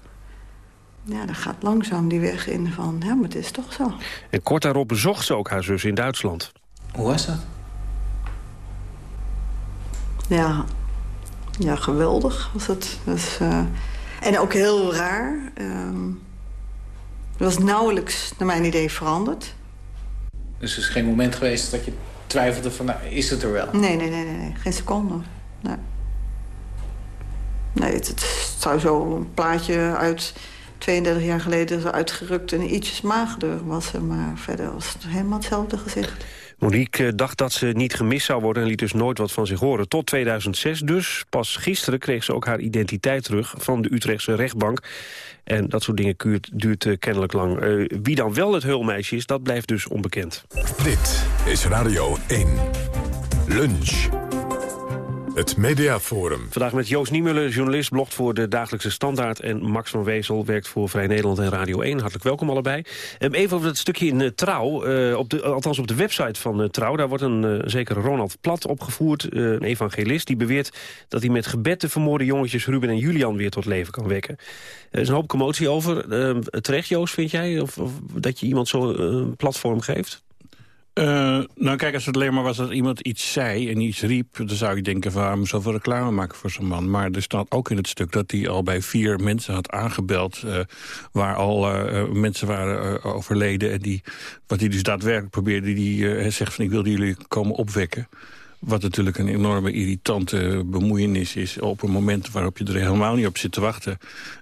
ja, dat gaat langzaam die weg in van, ja, maar het is toch zo.
En kort daarop bezocht ze ook haar zus in Duitsland.
Hoe was dat? Ja, ja geweldig was het. Dus, uh, en ook heel raar. Um, het was nauwelijks, naar mijn idee, veranderd.
Dus er is geen moment geweest dat je twijfelde van, nou, is het er wel?
Nee, nee, nee, nee, nee. geen seconde. Nee, nee het, het zou zo een plaatje uit 32 jaar geleden zo uitgerukt en ietsjes magerder was. Maar verder was het helemaal hetzelfde gezicht.
Monique eh, dacht dat ze niet gemist zou worden en liet dus nooit wat van zich horen. Tot 2006 dus. Pas gisteren kreeg ze ook haar identiteit terug van de Utrechtse rechtbank. En dat soort dingen duurt, uh, kennelijk lang. Uh, wie dan wel het heulmeisje is, dat blijft dus onbekend.
Dit is Radio 1. Lunch. Het Mediaforum.
Vandaag met Joost Niemuller, journalist, blogt voor de Dagelijkse Standaard... en Max van Wezel werkt voor Vrij Nederland en Radio 1. Hartelijk welkom allebei. Um, even over dat stukje in uh, Trouw, uh, op de, althans op de website van uh, Trouw... daar wordt een zekere Ronald Plat opgevoerd, een evangelist... die beweert dat hij met gebed de vermoorde jongetjes Ruben en Julian weer tot leven kan wekken. Er is een hoop commotie over. Ehm, terecht, Joost, vind jij? Of, of dat je iemand zo een platform geeft?
Uh, nou kijk, als het alleen maar was dat iemand iets zei en iets riep... dan zou ik denken, waarom zoveel reclame maken voor zo'n man? Maar er staat ook in het stuk dat hij al bij vier mensen had aangebeld... Uh, waar al uh, mensen waren overleden en die, wat hij dus daadwerkelijk probeerde... die zegt van, ik wilde jullie komen opwekken. Wat natuurlijk een enorme irritante bemoeienis is... op een moment waarop je er helemaal niet op zit te wachten.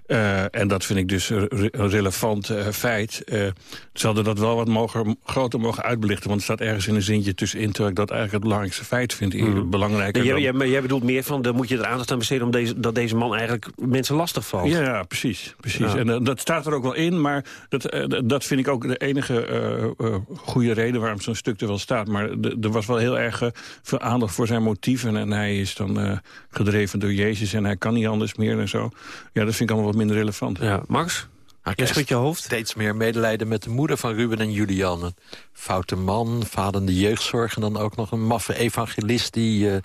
Uh, en dat vind ik dus een relevant uh, feit. Uh, ze hadden dat wel wat mogen, groter mogen uitbelichten... want er staat ergens in een zintje tussenin... terwijl ik dat eigenlijk het belangrijkste feit vind. Mm. Belangrijker
jij, jij, maar jij bedoelt meer van, dan moet je er aandacht aan besteden... om deze, dat deze man eigenlijk mensen lastig valt.
Ja, ja precies. precies. Ja. En dat staat er ook wel in, maar dat, dat vind ik ook de enige goede reden... waarom zo'n stuk er wel staat. Maar er was wel heel erg veel aandacht voor zijn motieven... en hij is dan gedreven door Jezus en hij kan niet anders meer en zo. Ja, dat vind ik allemaal wat minder relevant.
Ja, Max? Je schudt je hoofd?
Steeds meer medelijden met de moeder van Ruben en Julian. Een foute man, vadende jeugdzorg... en dan ook nog een maffe evangelist die... Uh,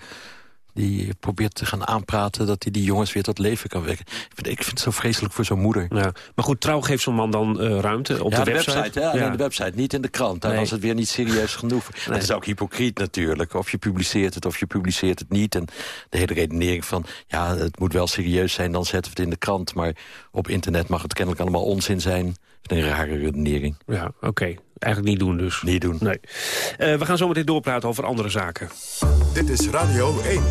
die probeert te gaan aanpraten dat hij die jongens weer tot leven kan wekken. Ik vind, ik vind het zo vreselijk voor zo'n moeder.
Ja. Maar goed, trouw geeft zo'n man dan uh, ruimte op
ja,
de,
de
website?
website hè? Alleen de website, niet in de krant. Dan nee. was het weer niet serieus genoeg. Nee. Het is ook hypocriet natuurlijk. Of je publiceert het of je publiceert het niet. En de hele redenering van, ja, het moet wel serieus zijn... dan zetten we het in de krant. Maar op internet mag het kennelijk allemaal onzin zijn. Een rare redenering.
Ja, oké. Okay. Eigenlijk niet doen dus.
Niet doen.
Nee. Uh, we gaan zo meteen doorpraten over andere zaken.
Dit is Radio 1.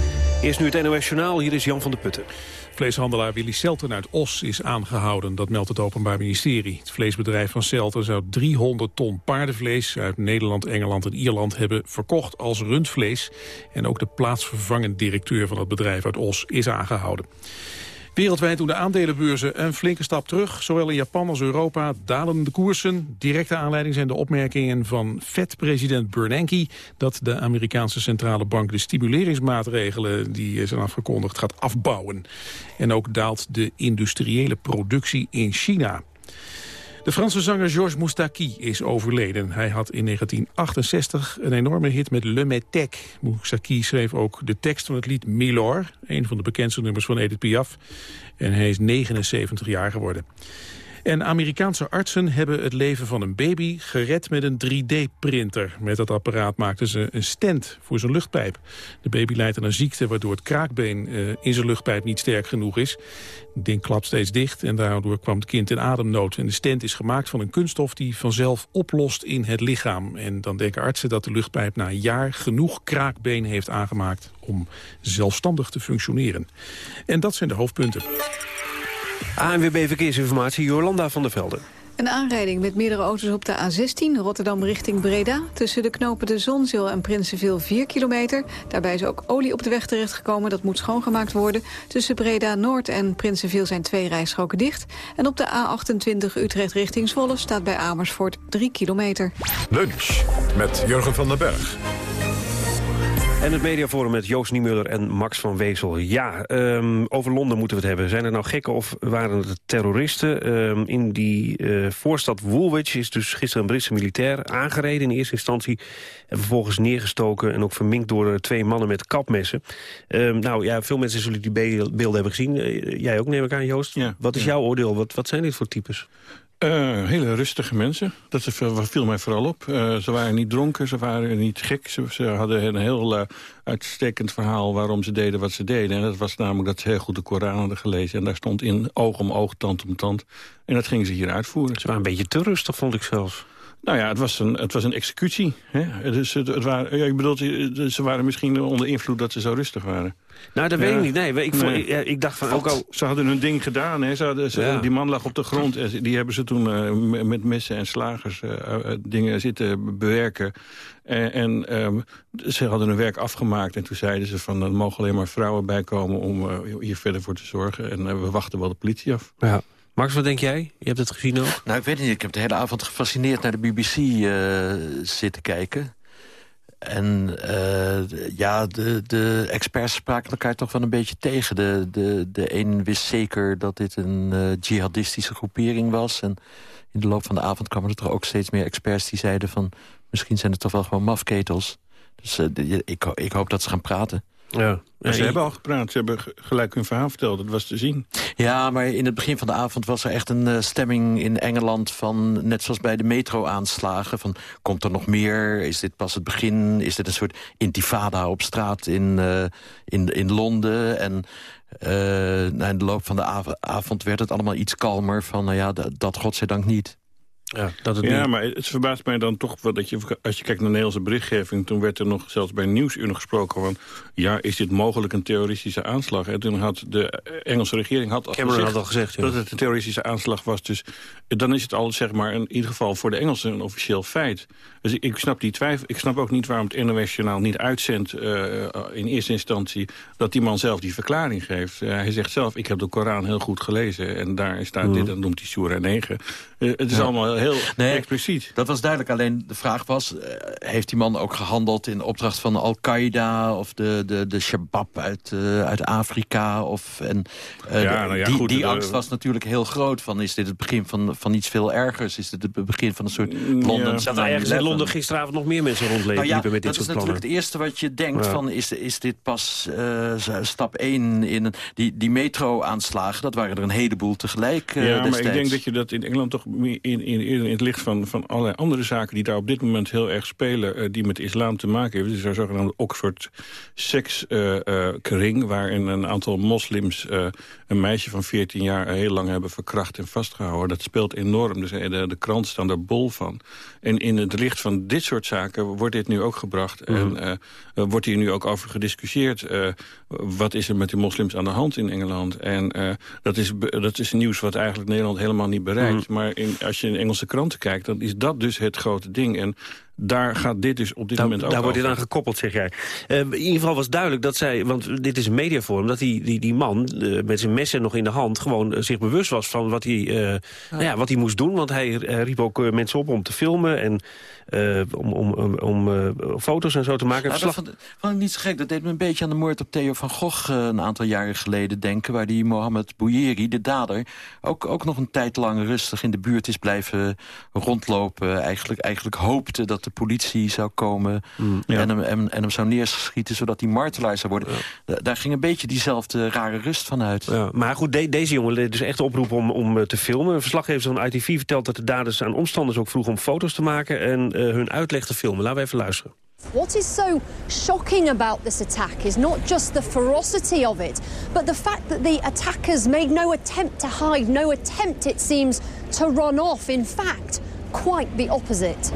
Eerst nu het NOS Journaal. Hier is Jan van der Putten.
Vleeshandelaar Willy Selten uit Os is aangehouden. Dat meldt het Openbaar Ministerie. Het vleesbedrijf van Selten zou 300 ton paardenvlees... uit Nederland, Engeland en Ierland hebben verkocht als rundvlees. En ook de plaatsvervangend directeur van het bedrijf uit Os is aangehouden. Wereldwijd doen de aandelenbeurzen een flinke stap terug. Zowel in Japan als Europa dalen de koersen. Directe aanleiding zijn de opmerkingen van Fed-president Bernanke... dat de Amerikaanse centrale bank de stimuleringsmaatregelen... die zijn afgekondigd gaat afbouwen. En ook daalt de industriële productie in China. De Franse zanger Georges Moustaki is overleden. Hij had in 1968 een enorme hit met Le Métèque. Moustaki schreef ook de tekst van het lied Milor, een van de bekendste nummers van Edith Piaf. En hij is 79 jaar geworden. En Amerikaanse artsen hebben het leven van een baby gered met een 3D-printer. Met dat apparaat maakten ze een stent voor zijn luchtpijp. De baby leidt aan een ziekte waardoor het kraakbeen uh, in zijn luchtpijp niet sterk genoeg is. Het ding klapt steeds dicht en daardoor kwam het kind in ademnood. En de stent is gemaakt van een kunststof die vanzelf oplost in het lichaam. En dan denken artsen dat de luchtpijp na een jaar genoeg kraakbeen heeft aangemaakt... om zelfstandig te functioneren. En dat zijn de hoofdpunten.
ANWB Verkeersinformatie, Jolanda van der Velde.
Een aanrijding met meerdere auto's op de A16, Rotterdam richting Breda. Tussen de knopen de Zonzeel en Prinsenveel 4 kilometer. Daarbij is ook olie op de weg terechtgekomen, dat moet schoongemaakt worden. Tussen Breda Noord en Prinsenveel zijn twee rijstroken dicht. En op de A28 Utrecht richting Zwolle staat bij Amersfoort 3 kilometer.
Lunch met Jurgen van den Berg.
En het mediaforum met Joost Niemuller en Max van Wezel. Ja, um, over Londen moeten we het hebben. Zijn er nou gekken of waren het terroristen? Um, in die uh, voorstad Woolwich is dus gisteren een Britse militair aangereden in eerste instantie. En vervolgens neergestoken en ook verminkt door twee mannen met kapmessen. Um, nou ja, veel mensen zullen die beelden hebben gezien. Uh, jij ook neem ik aan, Joost.
Ja,
wat is
ja.
jouw oordeel? Wat, wat zijn dit voor types?
Uh, hele rustige mensen. Dat viel mij vooral op. Uh, ze waren niet dronken, ze waren niet gek. Ze, ze hadden een heel uh, uitstekend verhaal waarom ze deden wat ze deden. En dat was namelijk dat ze heel goed de Koran hadden gelezen. En daar stond in oog om oog, tand om tand. En dat gingen ze hier uitvoeren.
Ze waren een beetje te rustig, vond ik zelfs.
Nou ja, het was een, het was een executie. Hè? Dus het, het waren, ja, ik bedoel, ze waren misschien onder invloed dat ze zo rustig waren.
Nou, dat
Ja.
weet ik niet. Nee, ik, vond,
Nee.
ik, ik dacht van...
Ook
al,
Ze hadden hun ding gedaan. Hè? Ze hadden, ze-
Ja.
Die man lag op de grond. En die hebben ze toen eh, met messen en slagers eh, eh, dingen zitten bewerken. En, en ehm, ze hadden hun werk afgemaakt. En toen zeiden ze van er mogen alleen maar vrouwen bijkomen om hier verder voor te zorgen. En we wachten wel de politie af.
ja. Max, wat denk jij? Je hebt het gezien ook?
Nou, ik weet niet. Ik heb de hele avond gefascineerd naar de BBC eh, zitten kijken. En eh, ja, de, de experts spraken elkaar toch wel een beetje tegen. De, de, de een wist zeker dat dit een eh, jihadistische groepering was. En in de loop van de avond kwamen er toch ook steeds meer experts die zeiden van... misschien zijn het toch wel gewoon mafketels. Dus eh, ik, ik hoop dat ze gaan praten.
Ja.
Maar ze hebben al gepraat. Ze hebben gelijk hun verhaal verteld. Dat was te zien.
Ja, maar in het begin van de avond was er echt een eh, stemming in Engeland... van, net zoals bij de metro-aanslagen, van komt er nog meer? Is dit pas het begin? Is dit een soort intifada op straat in, eh, in, in Londen? En eh, nou, in de loop van de av- avond werd het allemaal iets kalmer... van, nou ja, dat, dat godzijdank niet.
Ja, dat het
Ja, maar het verbaast mij dan toch wel dat je, als je kijkt naar de Nederlandse berichtgeving... toen werd er nog zelfs bij Nieuwsuur nog gesproken van... ja, is dit mogelijk een terroristische aanslag? En toen had de Engelse regering had al gezegd,
had al gezegd, ja.
dat het een terroristische aanslag was. Dus dan is het al, zeg maar, in ieder geval voor de Engelsen een officieel feit. Dus ik, snap die twijfel. Ik snap ook niet waarom het NOS-journaal niet uitzendt... eh, in eerste instantie dat die man zelf die verklaring geeft. Eh, hij zegt zelf, ik heb de Koran heel goed gelezen... en daar staat
Mhm.
dit, en noemt hij Surah 9. Eh, het is
Ja.
allemaal heel
Nee,
expliciet.
Dat was duidelijk. Alleen de vraag was, eh, heeft die man ook gehandeld in opdracht van Al-Qaeda... of de, de, de Shabab uit, eh, uit Afrika? Of, en, eh,
Ja, nou ja,
die
goed,
die angst was natuurlijk heel groot. Van, is dit het begin van, van iets veel ergers? Is dit het begin van een soort Londen?
Dat er ergens in Londen gisteravond nog meer mensen rondleven
Nou ja,
met dit
dat is
soort
natuurlijk het eerste wat je denkt.
Ja.
Van, is, is dit pas eh, stap 1 in een, die, die metro-aanslagen? Dat waren er een heleboel tegelijk eh,
ja, maar ik denk dat je dat in Engeland toch meer in, in, in het licht van, van allerlei andere zaken... die daar op dit moment heel erg spelen, eh, die met islam te maken hebben. Dus er zogenaamde Oxford sekskring... waarin een aantal moslims eh, een meisje van 14 jaar eh, heel lang hebben verkracht en vastgehouden. Dat speelt enorm. Dus eh, de, de krant staan daar bol van. En in het licht van dit soort zaken wordt dit nu ook gebracht. En eh, wordt hier nu ook over gediscussieerd. eh, wat is er met die moslims aan de hand in Engeland? En eh, dat, is, dat is nieuws wat eigenlijk Nederland helemaal niet bereikt. Maar in, als je in Engelse kranten kijkt, dan is dat dus het grote ding. En daar gaat dit dus op dit
Daar,
moment ook
daar wordt dit aan gekoppeld, zeg jij. Eh, in ieder geval was duidelijk dat zij, want dit is een mediaforum... dat die, die, die man met zijn messen nog in de hand... gewoon zich bewust was van wat hij, eh, nou ja, wat hij moest doen. Want hij riep ook mensen op om te filmen... en om, om, om, om, eh, foto's en zo te maken.
Ja, dat vond, vond ik niet zo gek. Dat deed me een beetje aan de moord op Theo van Gogh eh, een aantal jaren geleden denken. Waar die Mohammed Bouyeri, de dader, ook, ook nog een tijd lang rustig in de buurt is blijven rondlopen. Eigenlijk, eigenlijk hoopte dat de politie zou komen en, hem, en, en hem zou neerschieten zodat hij martelaar zou worden. Da- Daar ging een beetje diezelfde rare rust van uit.
Ja, maar goed, de- deze jongen deed dus echt de oproep om, om eh, te filmen. Een verslaggever van ITV vertelt dat de daders aan omstanders ook vroegen om foto's te maken en eh, hun uitleg te filmen. Laten we even luisteren.
What is so shocking about this attack is not just the ferocity of it, but the fact that the attackers made no attempt to hide, no attempt, it seems, to run off. In fact, quite the opposite.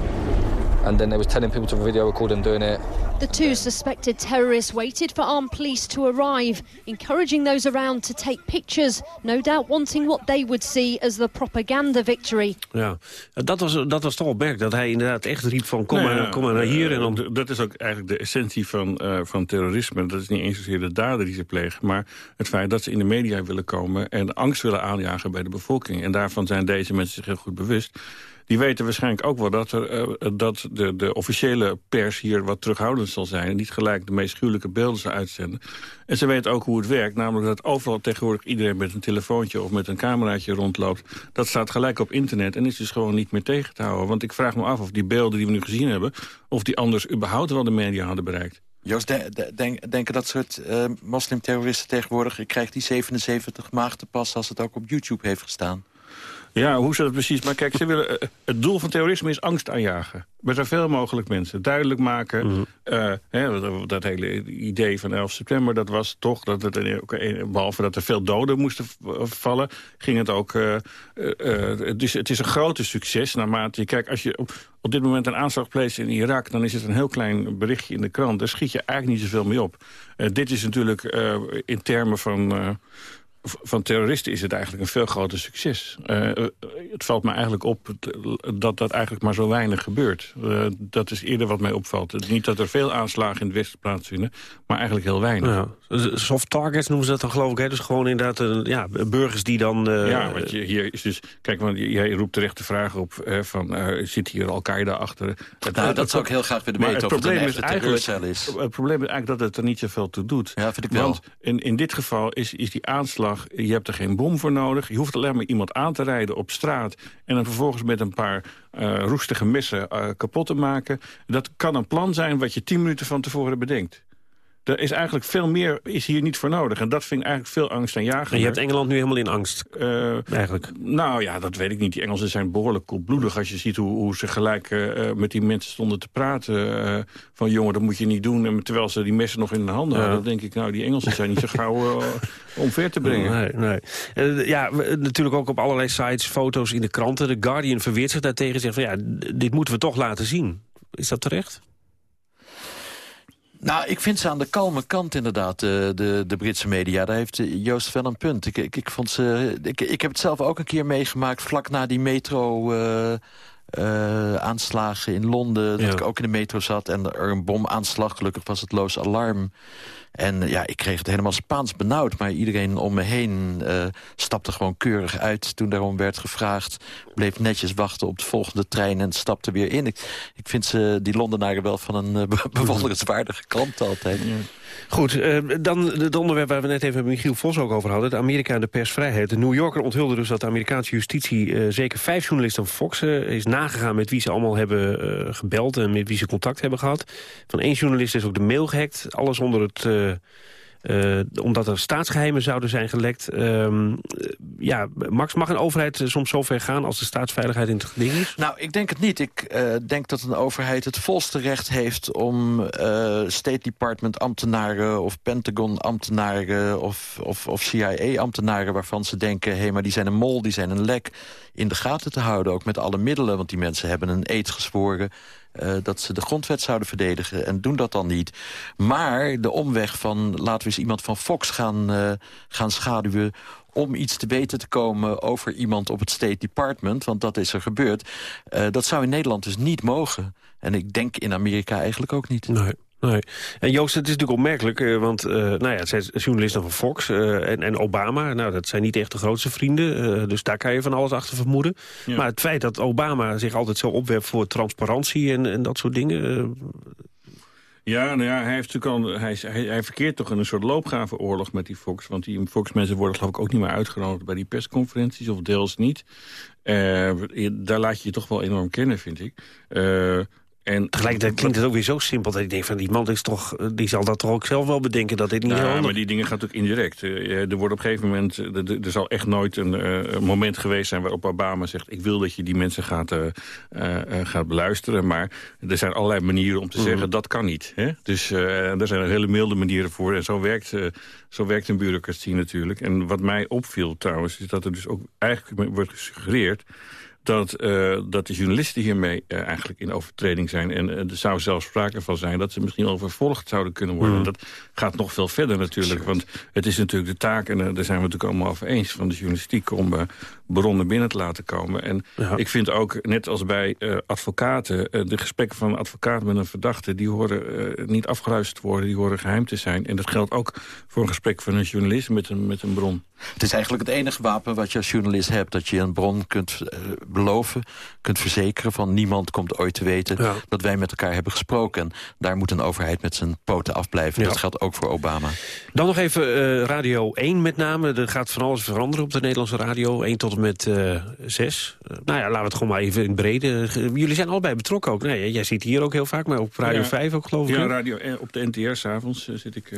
And then they was telling people to video record them doing it.
The two suspected terrorists waited for armed police to arrive, encouraging those around to take pictures, no doubt wanting what they would see as the propaganda victory.
Ja, dat was, dat was toch opmerkelijk dat hij inderdaad echt riep van kom, maar,
ja,
kom maar naar hier. En dan...
eh, d- Dat is ook eigenlijk de essentie van, eh, van terrorisme. Dat is niet eens zozeer de daden die ze plegen... maar het feit dat ze in de media willen komen... en angst willen aanjagen bij de bevolking. En daarvan zijn deze mensen zich heel goed bewust. Die weten waarschijnlijk ook wel dat, er, eh, dat de, de officiële pers hier wat terughoudend zal zijn... en niet gelijk de meest gruwelijke beelden zal uitzenden. En ze weten ook hoe het werkt, namelijk dat overal tegenwoordig iedereen met een telefoontje of met een cameraatje rondloopt. Dat staat gelijk op internet en is dus gewoon niet meer tegen te houden. Want ik vraag me af of die beelden die we nu gezien hebben, of die anders überhaupt wel de media hadden bereikt.
Joost, denk, denken dat soort uh, moslimterroristen tegenwoordig... ik krijg die 77 maagden pas als het ook op YouTube heeft gestaan?
Ja, hoe zit dat precies? Maar kijk, ze willen, eh, het doel van terrorisme is angst aanjagen. Bij zoveel mogelijk mensen. Duidelijk maken. Mhm. Eh, hè, dat, hele idee van 11 september, dat was toch... Dat het, behalve dat er veel doden moesten vallen... ging het ook... Uh, het, is, het is een grote succes naarmate je... Kijk, als je op, op dit moment een aanslag pleegt in Irak... dan is het een heel klein berichtje in de krant. Daar schiet je eigenlijk niet zoveel mee op. dit is natuurlijk in termen van van terroristen is het eigenlijk een veel groter succes. Uh, het valt me eigenlijk op dat dat eigenlijk maar zo weinig gebeurt. Uh, dat is eerder wat mij opvalt. Niet dat er veel aanslagen in het Westen plaatsvinden, maar eigenlijk heel weinig. Ja.
Soft targets noemen ze dat dan geloof ik. Hè? Dus gewoon inderdaad ja, burgers die dan... Uh...
Ja, want je, hier is dus... Kijk, want jij roept terecht de vraag op van... zit hier Al-Qaeda achter?
Het, nou, dat zou ik heel graag willen weten het probleem is eigenlijk, is.
Het probleem is eigenlijk dat het er niet zoveel toe doet.
Ja, vind ik wel. Want
in, in dit geval is, is die aanslag je hebt er geen bom voor nodig. Je hoeft alleen maar iemand aan te rijden op straat... en dan vervolgens met een paar uh, roestige messen uh, kapot te maken. Dat kan een plan zijn wat je tien minuten van tevoren bedenkt. Er is eigenlijk veel meer is hier niet voor nodig. En dat vind ik eigenlijk veel angst aan jagen.
En je hebt Engeland nu helemaal in angst, uh, eigenlijk?
Nou ja, dat weet ik niet. Die Engelsen zijn behoorlijk koelbloedig... als je ziet hoe, hoe ze gelijk uh, met die mensen stonden te praten. Uh, van jongen, dat moet je niet doen. En terwijl ze die messen nog in de handen hadden... dan denk ik, nou, die Engelsen zijn niet zo gauw omver te brengen.
Nee, nee. ja, natuurlijk ook op allerlei sites foto's in de kranten. The Guardian verweert zich daartegen en zegt van... ja, dit moeten we toch laten zien. Is dat terecht?
Nou, ik vind ze aan de kalme kant inderdaad, de, de, de Britse media. Daar heeft Joost wel een punt. Ik, ik, ik, vond ze, ik, ik heb het zelf ook een keer meegemaakt... vlak na die metro... Uh, uh, aanslagen in Londen, dat ik ook in de metro zat... en er een bomaanslag, gelukkig was het loos alarm. En ja, ik kreeg het helemaal Spaans benauwd. Maar iedereen om me heen uh, stapte gewoon keurig uit toen daarom werd gevraagd. Bleef netjes wachten op de volgende trein en stapte weer in. Ik, ik vind ze, die Londenaren wel van een uh, bewonderenswaardige kant altijd.
Goed, uh, dan het onderwerp waar we net even met Michiel Vos ook over hadden. De Amerika en de persvrijheid. De New Yorker onthulde dus dat de Amerikaanse justitie... zeker vijf journalisten van Fox is nagegaan met wie ze allemaal hebben gebeld... en met wie ze contact hebben gehad. Van één journalist is ook de mail gehackt. Alles onder het uh, omdat er staatsgeheimen zouden zijn gelekt. Uh, ja, Max, mag een overheid soms zo ver gaan als de staatsveiligheid in het geding is?
Nou, ik denk het niet. Ik denk dat een overheid het volste recht heeft om State Department ambtenaren of Pentagon ambtenaren of, of, of CIA ambtenaren waarvan ze denken, hé, hey, maar die zijn een mol, die zijn een lek, in de gaten te houden. Ook met alle middelen, want die mensen hebben een eed gezworen uh, dat ze de grondwet zouden verdedigen en doen dat dan niet. Maar de omweg van laten we eens iemand van Fox gaan, uh, gaan schaduwen om iets te weten te komen over iemand op het State Department... want dat is er gebeurd, uh, dat zou in Nederland dus niet mogen. En ik denk in Amerika eigenlijk ook niet.
Nee. Nee. En Joost, het is natuurlijk opmerkelijk, eh, want uh, nou ja, het zijn journalisten van Fox uh, en, en, Obama. Nou, dat zijn niet echt de grootste vrienden, dus daar kan je van alles achter vermoeden. Maar het feit dat Obama zich altijd zo opwerpt voor transparantie en, en dat soort dingen...
Ja, nou ja, hij, heeft natuurlijk al, hij, hij, hij, verkeert toch in een soort loopgravenoorlog met die Fox. Want die Fox-mensen worden geloof ik ook niet meer uitgenodigd bij die persconferenties, of deels niet. daar laat je je toch wel enorm kennen, vind ik.
En tegelijkertijd klinkt het ook weer zo simpel dat ik denk van die man is toch, eh, die zal dat toch ook zelf wel bedenken dat dit niet
Ja, maar die dingen gaan natuurlijk indirect. Eh, er wordt op een gegeven moment, er, zal echt nooit een, uh, moment geweest zijn waarop Obama zegt ik wil dat je die mensen gaat, uh, gaat beluisteren. Maar er zijn allerlei manieren om te mhm. zeggen dat kan niet. Hè? Dus er zijn er hele milde manieren voor en zo werkt, zo werkt een bureaucratie natuurlijk. En wat mij opviel trouwens is dat er dus ook eigenlijk wordt gesuggereerd dat, uh, dat de journalisten hiermee uh, eigenlijk in overtreding zijn. En uh, er zou zelfs sprake van zijn dat ze misschien wel vervolgd zouden kunnen worden. Mm. Dat gaat nog veel verder natuurlijk. Want het is natuurlijk de taak, en daar zijn we natuurlijk allemaal over eens... van de journalistiek om bronnen binnen te laten komen. En ja. ik vind ook, net als bij advocaten... de gesprekken van een advocaat met een verdachte... die horen niet afgeluisterd worden, die horen geheim te zijn. En dat geldt ook voor een gesprek van een journalist met een, met een bron.
Het is eigenlijk het enige wapen wat je als journalist hebt. Dat je een bron kunt uh, beloven, kunt verzekeren van niemand komt ooit te weten... dat wij met elkaar hebben gesproken. En daar moet een overheid met zijn poten afblijven. Ja. Dat geldt ook voor Obama.
Dan nog even uh, Radio 1 met name. Er gaat van alles veranderen op de Nederlandse radio. 1 tot en met uh, 6. nou ja, laten we het gewoon maar even in brede... Jullie zijn allebei betrokken ook. Nee, jij zit hier ook heel vaak, maar op Radio
ja.
5 ook geloof ik.
Ja, radio, op de NTR s'avonds zit ik...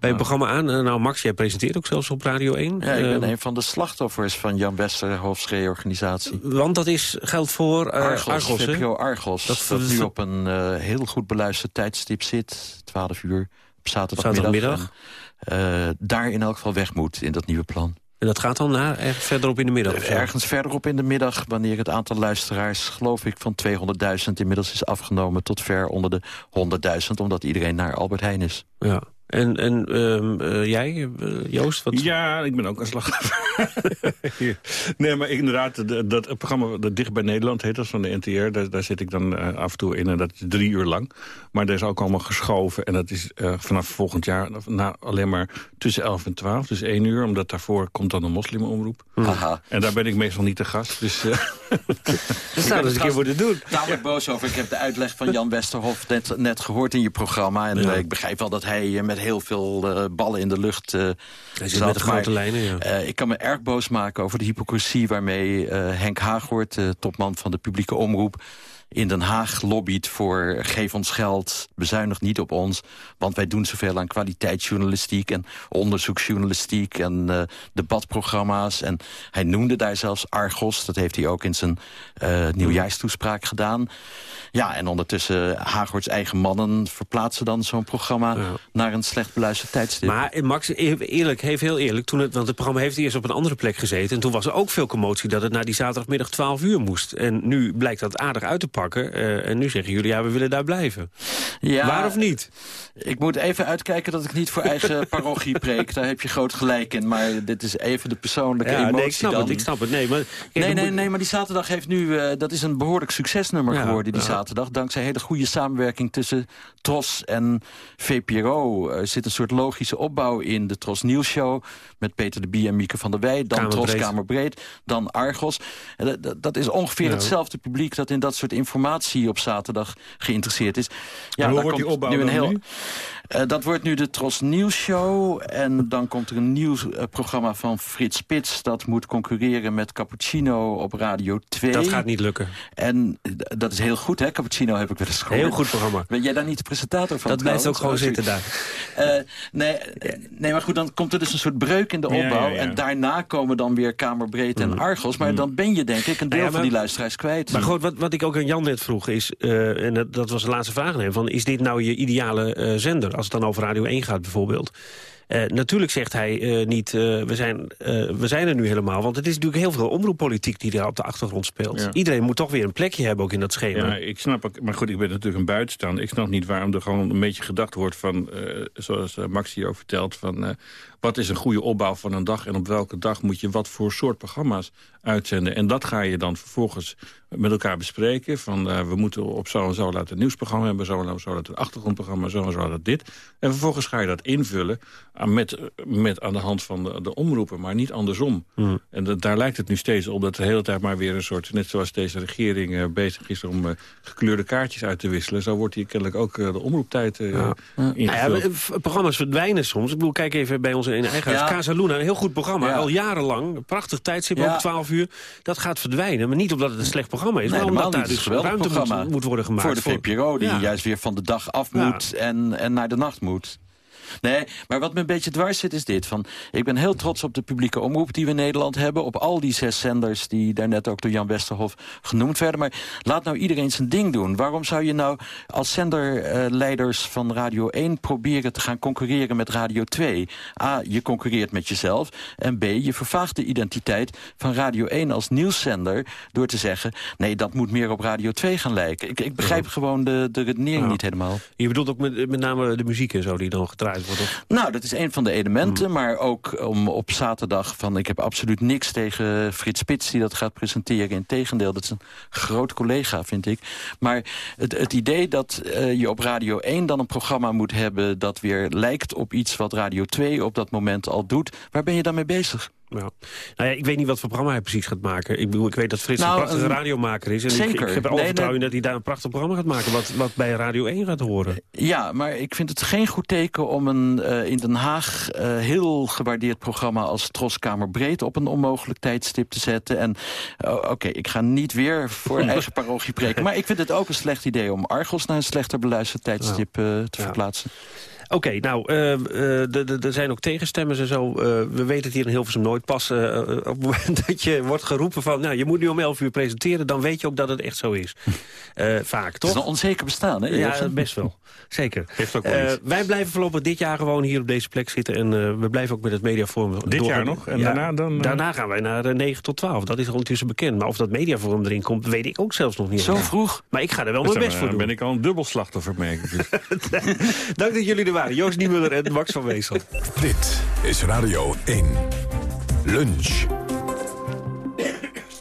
Bij het programma aan. nou Max, jij presenteert ook zelfs op Radio 1.
Ja, ik ben een van de slachtoffers van Jan Westerhofs reorganisatie.
Want dat is, geldt voor uh,
Argos,
Argos,
Argos. Dat, dat nu op een uh, heel goed beluisterd tijdstip zit. 12 uur op zaterdagmiddag.
zaterdagmiddag.
En, uh, daar in elk geval weg moet in dat nieuwe plan.
En dat gaat dan naar ergens verderop in de middag?
Ergens verderop in de middag, wanneer het aantal luisteraars... geloof ik van 200.000 inmiddels is afgenomen... tot ver onder de 100.000, omdat iedereen naar Albert Heijn is.
Ja. En, en um, uh, jij, uh, Joost? Wat...
Ja, ik ben ook een slachtoffer. nee, maar inderdaad, dat, dat het programma dat Dicht bij Nederland heet, dat van de NTR... daar, daar zit ik dan uh, af en toe in en dat is drie uur lang. Maar dat is ook allemaal geschoven en dat is vanaf volgend jaar na, alleen maar tussen 11 en 12, dus één uur. Omdat daarvoor komt dan een moslimomroep.
Aha.
En daar ben ik meestal niet te gast, dus...
dat zou dus een keer moeten doen.
Tamelijk boos over. Ik heb de uitleg van Jan Westerhof net, net gehoord in je programma. En ja. ik begrijp wel dat hij met heel veel uh, ballen in de lucht uh,
zit met de grote lijnen, ja.
uh, ik kan me erg boos maken over de hypocrisie waarmee Henk Haaghoort... topman van de publieke omroep in Den Haag lobbyt voor geef ons geld, bezuinig niet op ons. Want wij doen zoveel aan kwaliteitsjournalistiek en onderzoeksjournalistiek en uh, debatprogramma's. En hij noemde daar zelfs Argos, dat heeft hij ook in zijn uh, nieuwjaarstoespraak gedaan. Ja, en ondertussen Haaghoorts eigen mannen verplaatsen dan zo'n programma ja. naar een slecht beluisterd tijdstip.
Maar Max, eerlijk, heeft heel eerlijk, toen het, want het programma heeft eerst op een andere plek gezeten. En toen was er ook veel commotie dat het naar die zaterdagmiddag 12 uur moest. En nu blijkt dat aardig uit te pakken. Uh, en nu zeggen jullie, ja, we willen daar blijven.
Ja,
Waar of niet?
Ik moet even uitkijken dat ik niet voor eigen parochie preek. Daar heb je groot gelijk in. Maar dit is even de persoonlijke
ja,
emotie
nee, ik snap
dan.
Het, ik snap het. Nee, maar, kijk,
nee, nee, nee, maar die zaterdag heeft nu... Uh, dat is een behoorlijk succesnummer ja, geworden, die ja. zaterdag. Dankzij hele goede samenwerking tussen TROS en VPRO. Er zit een soort logische opbouw in. De TROS Nieuwsshow met Peter de Bie en Mieke van der Wij. Dan
Kamerbreed.
TROS Kamerbreed. Dan Argos. En dat, dat is ongeveer
Ja.
hetzelfde publiek... dat in dat soort informatie op zaterdag geïnteresseerd is. Ja,
hoe
daar
wordt die
komt
opbouw
nu een heel...
nu?
Eh, dat wordt nu de Tros Nieuws Show. En dan komt er een nieuw eh, programma van Frits Spits. Dat moet concurreren met Cappuccino op Radio 2.
Dat gaat niet lukken.
En eh, dat is heel goed, hè? Cappuccino heb ik wel eens gehoord.
Heel goed programma.
Ben jij daar niet de presentator van?
Dat blijft ook gewoon
trouwens?
zitten daar.
Nee, nee, maar goed, dan komt er dus een soort breuk in de opbouw.
ja, ja.
En daarna komen dan weer Kamerbreed en Argos. Maar dan ben je denk ik een deel
Nou
van die luisteraars kwijt.
Maar goed, wat, wat ik ook aan Jan net vroeg is, en dat, dat was de laatste vraag van, is dit nou je ideale zender? Als het dan over Radio 1 gaat bijvoorbeeld. Eh, natuurlijk zegt hij eh, niet, eh, we, zijn, we zijn er nu helemaal. Want het is natuurlijk heel veel omroeppolitiek die daar op de achtergrond speelt.
Ja.
Iedereen moet toch weer een plekje hebben ook in dat schema.
Ja, ik snap ook, maar goed, ik ben natuurlijk een buitenstaander. Ik snap niet waarom er gewoon een beetje gedacht wordt van, zoals Max hier ook vertelt, van wat is een goede opbouw van een dag en op welke dag moet je wat voor soort programma's uitzenden. En dat ga je dan vervolgens met elkaar bespreken. Van eh, we moeten op zo en zo laten een nieuwsprogramma hebben, zo en zo laten een achtergrondprogramma, zo en zo laten dit. En vervolgens ga je dat invullen aan, met, met aan de hand van de, de omroepen, maar niet andersom.
Hmm.
En dat, daar lijkt het nu steeds op dat de hele tijd maar weer een soort... net zoals deze regering eh, bezig is om eh, gekleurde kaartjes uit te wisselen... zo wordt hier kennelijk ook eh, de omroeptijd eh
Ja. Programma's verdwijnen soms. Ik bedoel, kijk even bij ons in eigen huis.
Ja.
Casa Luna, een heel goed programma. Al jarenlang. Prachtig tijdstip, ook 12 uur. Dat gaat verdwijnen. Maar niet omdat het een slecht programma is.
Nee,
maar omdat daar dus ruimte moet, moet worden gemaakt.
Voor de VPRO, die juist weer van de dag af moet en, en naar de nacht moet. Nee, maar wat me een beetje dwars zit is dit. Van, ik ben heel trots op de publieke omroep die we in Nederland hebben. Op al die zes zenders die daarnet ook door Jan Westerhof genoemd werden. Maar laat nou iedereen zijn ding doen. Waarom zou je nou als zenderleiders van Radio 1 proberen te gaan concurreren met Radio 2? A, je concurreert met jezelf. En B, je vervaagt de identiteit van Radio 1 als nieuwszender... door te zeggen, nee, dat moet meer op Radio 2 gaan lijken. Ik, ik begrijp gewoon de, de redenering
Ja.
niet helemaal.
Je bedoelt ook met, met name de muziek en zo die dan gedraaid
Nou, dat is een van de elementen. Maar ook om op zaterdag van... ik heb absoluut niks tegen Frits Spits die dat gaat presenteren. Integendeel, dat is een groot collega, vind ik. Maar het, het idee dat eh, je op Radio 1 dan een programma moet hebben... dat weer lijkt op iets wat Radio 2 op dat moment al doet... waar ben je dan mee bezig?
Ja. Nou ja, ik weet niet wat voor programma hij precies gaat maken. Ik, bedoel, ik weet dat Frits
Nou,
een prachtige radiomaker is. En ik-
Zeker.
Ik, heb er alle
Nee,
vertrouwen dat hij daar een prachtig programma gaat maken... wat, wat bij Radio 1 gaat horen.
Ja, maar ik vind het geen goed teken om een eh, in Den Haag eh, heel gewaardeerd programma als Troskamer Breed op een onmogelijk tijdstip te zetten. En oh, oké, ik ga niet weer voor een eigen parochie preken. Maar ik vind het ook een slecht idee om Argos naar een slechter beluisterd tijdstip eh, te verplaatsen.
Oké, nou, eh, eh, er zijn ook tegenstemmers en zo. Eh, we weten het hier in Hilversum nooit. Pas eh, op het moment dat je wordt geroepen van... nou, je moet nu om 11 uur presenteren... dan weet je ook dat het echt zo is. Eh, vaak, toch?
Het is een onzeker bestaan, hè?
Ja, best wel. Zeker.
Heeft ook wel
Eh, wij blijven voorlopig dit jaar gewoon hier op deze plek zitten. En eh, we blijven ook met het mediaforum
Dit jaar nog? En daarna dan?
Daarna gaan wij naar eh, 9 tot 12. Dat is al ondertussen bekend. Maar of dat mediaforum erin komt, weet ik ook zelfs nog niet.
Zo vroeg?
Maar ik ga er wel
Dus
mijn best voor doen.
ben ik al een dubbel slachtoffer, merk ik. Dus.
Dank dat jullie er waren. Joost Niemuller en Max van Weesel.
Dit is Radio 1. Lunch.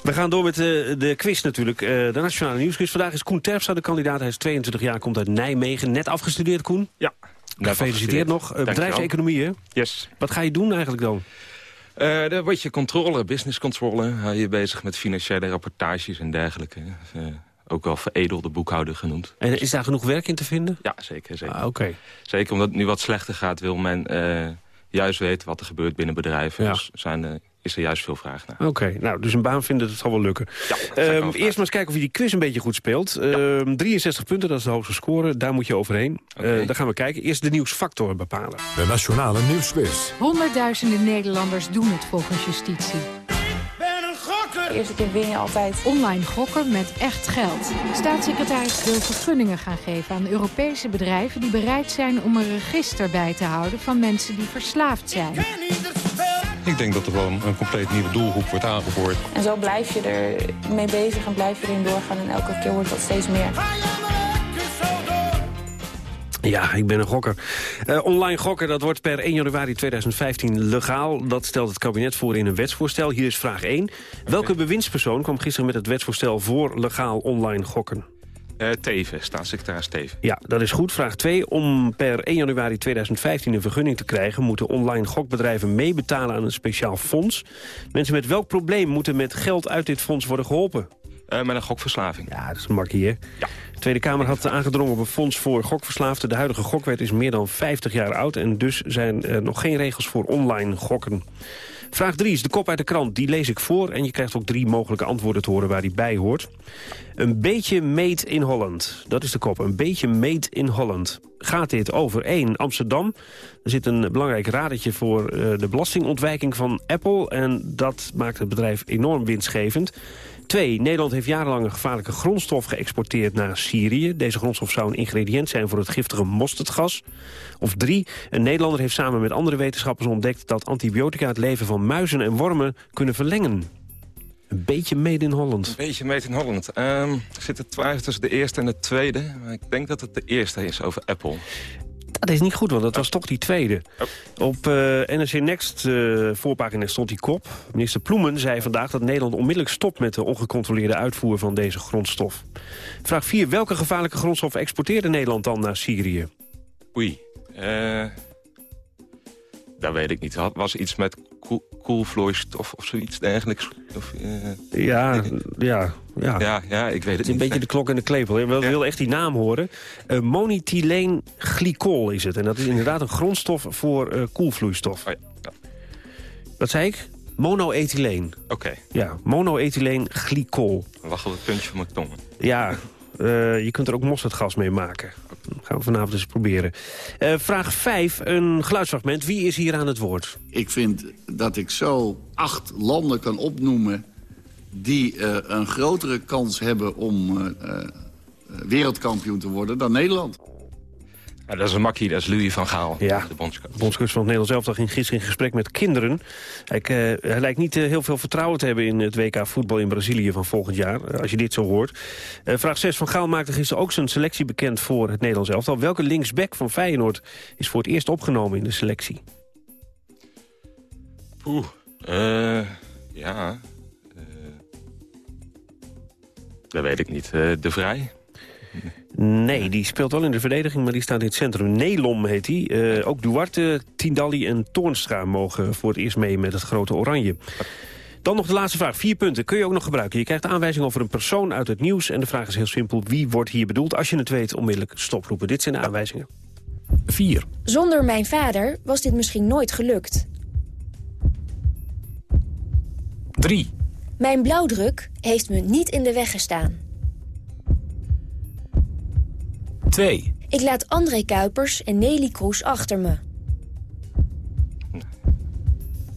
We gaan door met de, de quiz natuurlijk. eh, de Nationale Nieuwsquiz. Vandaag is Koen Terpstra de kandidaat. Hij is 22 jaar, komt uit Nijmegen. Net afgestudeerd, Koen.
Ja.
Gefeliciteerd nog. Uh,
Dankjewel.
bedrijfseconomie, hè?
Yes.
Wat ga je doen eigenlijk dan?
Eh daar word je controle, business controle. Hou je bezig met financiële rapportages en dergelijke. Eh, ook wel veredelde boekhouder genoemd.
En is daar genoeg werk in te vinden?
Ja, zeker. zeker.
Ah, Oké.
Zeker omdat het nu wat slechter gaat, wil men eh, juist weten wat er gebeurt binnen bedrijven.
Ja.
Dus zijn, er- is er juist veel vraag naar.
Oké, nou, dus een baan vinden, dat zal wel lukken. Ehm, eerst maar eens kijken of je die quiz een beetje goed speelt. Ehm, 63 punten, dat is de hoogste score. Daar moet je overheen. Eh daar gaan we kijken. Eerst de nieuwsfactor bepalen.
De Nationale Nieuwsquiz.
Honderdduizenden Nederlanders doen het volgens justitie.
De eerste keer win je altijd.
Online gokken met echt geld. Staatssecretaris wil vergunningen gaan geven aan Europese bedrijven... die bereid zijn om een register bij te houden van mensen die verslaafd zijn.
Ik denk dat er gewoon een compleet nieuwe doelgroep wordt aangeboord.
En zo blijf je er mee bezig en blijf je erin doorgaan. En elke keer wordt dat steeds meer.
Ja, ik ben een gokker. Eh, online gokken, dat wordt per 1 januari 2015 legaal. Dat stelt het kabinet voor in een wetsvoorstel. Hier is vraag 1. Welke bewindspersoon kwam gisteren met het wetsvoorstel voor legaal online gokken?
Eh Teven, staatssecretaris Teven.
Ja, dat is goed. Vraag 2. Om per 1 januari 2015 een vergunning te krijgen... moeten online gokbedrijven meebetalen aan een speciaal fonds. Mensen met welk probleem moeten met geld uit dit fonds worden geholpen?
Eh, met een gokverslaving.
Ja, dat is een makkie, hè?
Ja.
De Tweede Kamer had aangedrongen op een fonds voor gokverslaafden. De huidige gokwet is meer dan 50 jaar oud... en dus zijn er nog geen regels voor online gokken. Vraag 3 is de kop uit de krant. Die lees ik voor en je krijgt ook drie mogelijke antwoorden te horen waar die bij hoort. Een beetje made in Holland. Dat is de kop. Een beetje made in Holland. Gaat dit over 1. Amsterdam. Er zit een belangrijk radertje voor eh, de belastingontwijking van Apple. En dat maakt het bedrijf enorm winstgevend. 2. Nederland heeft jarenlang een gevaarlijke grondstof geëxporteerd naar Syrië. Deze grondstof zou een ingrediënt zijn voor het giftige mosterdgas. Of 3. Een Nederlander heeft samen met andere wetenschappers ontdekt... dat antibiotica het leven van muizen en wormen kunnen verlengen. Een beetje made in Holland.
Een beetje made in Holland. Ehm, er zit het twijfel tussen de eerste en de tweede. Maar ik denk dat het de eerste is over Apple.
Dat is niet goed, want dat was toch die tweede. Op eh, NRC Next eh, voorpagina stond die kop. Minister Ploemen zei vandaag dat Nederland onmiddellijk stopt... met de ongecontroleerde uitvoer van deze grondstof. Vraag 4. Welke gevaarlijke grondstof exporteerde Nederland dan naar Syrië?
Oei. Eh dat weet ik niet. Het was iets met koel- koelvloeistof of zoiets dergelijks. Of, eh,
Ja, ja, ja.
ja, ja, ik weet het
Het is een beetje de klok en de klepel. Je wil, wil echt die naam horen. Uh, Monethyleen-glycol is het. En dat is inderdaad een grondstof voor eh, koelvloeistof.
Oh ja.
Wat zei ik? Monoethyleen.
Oké,
Ja, monoethyleen-glycol.
wacht op het puntje van mijn tong.
Ja, eh, je kunt er ook mosterdgas mee maken. Gaan we vanavond eens proberen. Eh, vraag 5, een geluidsfragment. Wie is hier aan het woord?
Ik vind dat ik zo acht landen kan opnoemen... die eh, een grotere kans hebben om eh, wereldkampioen te worden dan Nederland.
Ja, dat is een makkie, dat is Louis van Gaal,
Ja.
de bondscoach.
Van het Nederlands elftal ging gisteren in gesprek met kinderen. Hij, eh, hij lijkt niet eh, heel veel vertrouwen te hebben in het WK voetbal in Brazilië van volgend jaar. eh, als je dit zo hoort. Vraag 6 van Gaal maakte gisteren ook zijn selectie bekend voor het Nederlands elftal. Welke linksback van Feyenoord is voor het eerst opgenomen in de selectie?
Oeh, eh, ja. dat weet ik niet. De Vrij?
Nee, die speelt wel in de verdediging, maar die staat in het centrum. Nelom heet hij. Eh, ook Duarte, Tindalli en Toornstra mogen voor het eerst mee met het grote oranje. Dan nog de laatste vraag. Vier punten kun je ook nog gebruiken. Je krijgt aanwijzing over een persoon uit het nieuws. En de vraag is heel simpel. Wie wordt hier bedoeld? Als je het weet, onmiddellijk stoproepen. Dit zijn de aanwijzingen.
4.
Zonder mijn vader was dit misschien nooit gelukt.
3.
Mijn blauwdruk heeft me niet in de weg gestaan.
2.
Ik laat André Kuipers en Nelly Kroes achter me.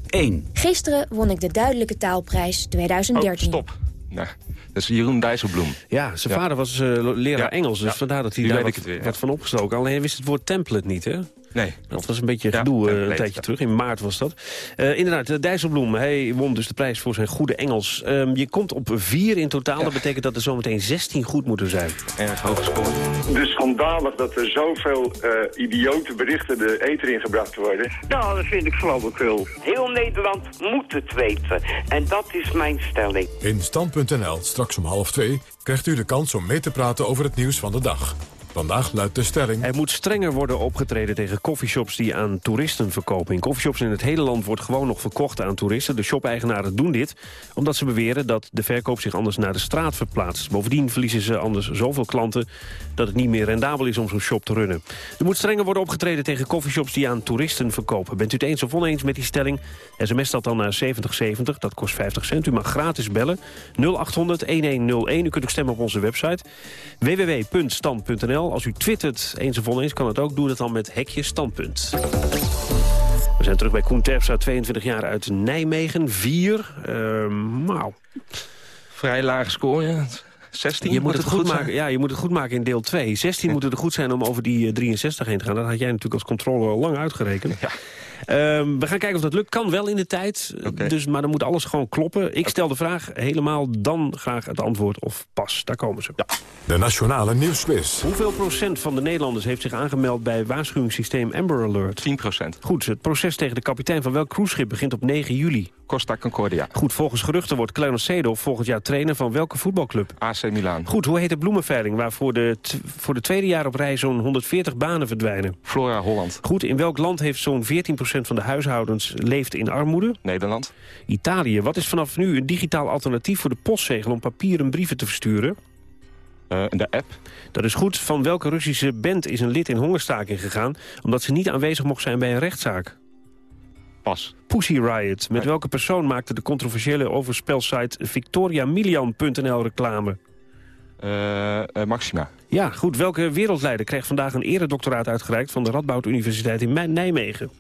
1.
Gisteren won ik de Duidelijke Taalprijs 2013.
Oh, stop. Nou, dat is Jeroen Dijsselbloem.
Ja, zijn
Ja.
vader was eh, leraar
Ja.
Engels, dus
Ja.
vandaar dat hij
Nu
daar
weet
wat,
ja.
van opgestoken. Alleen hij wist het woord template niet, hè?
Nee.
Dat was een beetje gedoe eh, een tijdje
ja.
terug. In maart was dat. Eh, inderdaad, uh, Dijsselbloem, hij won dus de prijs voor zijn goede Engels. Ehm, je komt op vier in totaal. Dat betekent dat er zometeen 16 goed moeten zijn.
Erg hoog gescoord.
Dus schandalig dat er zoveel eh, idiote berichten de eter ingebracht worden.
Nou, dat vind ik flauwekul. Heel Nederland moet het weten. En dat is mijn stelling.
In Stand.nl, straks om half twee, krijgt u de kans om mee te praten over het nieuws van de dag. Vandaag luidt de stelling...
Er moet strenger worden opgetreden tegen coffeeshops die aan toeristen verkopen. In coffeeshops in het hele land wordt gewoon nog verkocht aan toeristen. De shop-eigenaren doen dit omdat ze beweren dat de verkoop zich anders naar de straat verplaatst. Bovendien verliezen ze anders zoveel klanten dat het niet meer rendabel is om zo'n shop te runnen. Er moet strenger worden opgetreden tegen coffeeshops die aan toeristen verkopen. Bent u het eens of oneens met die stelling? SMS dat dan naar 7070, dat kost 50 cent. U mag gratis bellen 0800-1101. U kunt ook stemmen op onze website www.stand.nl. Als u twittert eens of oneens kan het ook. Doe dat dan met hekje standpunt. We zijn terug bij Koen Terpstra, 22 jaar uit Nijmegen. 4. nou,
Vrij lage score, ja. 16
je moet het goed, maken. Ja, je moet het goed maken in deel 2. 16 moeten er goed zijn om over die eh, 63 heen te gaan. Dat had jij natuurlijk als controle al lang uitgerekend. Ehm, we gaan kijken of dat lukt. Kan wel in de tijd. Dus, maar dan moet alles gewoon kloppen. Ik stel de vraag helemaal, dan graag het antwoord of pas. Daar komen ze.
De Nationale Nieuwsquiz.
Hoeveel procent van de Nederlanders heeft zich aangemeld bij waarschuwingssysteem Amber Alert?
10 procent.
Goed, het proces tegen de kapitein van welk cruiseschip begint op 9 juli?
Costa Concordia.
Goed, volgens geruchten wordt Clarence Seedorf volgend jaar trainer van welke voetbalclub?
AC Milan.
Goed, hoe heet de bloemenveiling waar voor de, voor de tweede jaar op rij zo'n 140 banen verdwijnen?
Flora Holland.
Goed, in welk land heeft zo'n 14% van de huishoudens leeft in armoede?
Nederland.
Italië. Wat is vanaf nu een digitaal alternatief voor de postzegel om papieren brieven te versturen?
Eh, de app.
Dat is goed. Van welke Russische band is een lid in hongerstaking gegaan... omdat ze niet aanwezig mocht zijn bij een rechtszaak?
Pas.
Pussy Riot. Met welke persoon maakte de controversiële overspelsite victoriamilian.nl reclame?
Eh, eh, Maxima.
Ja, goed. Welke wereldleider krijgt vandaag een eredoctoraat uitgereikt... van de Radboud Universiteit in Nijmegen?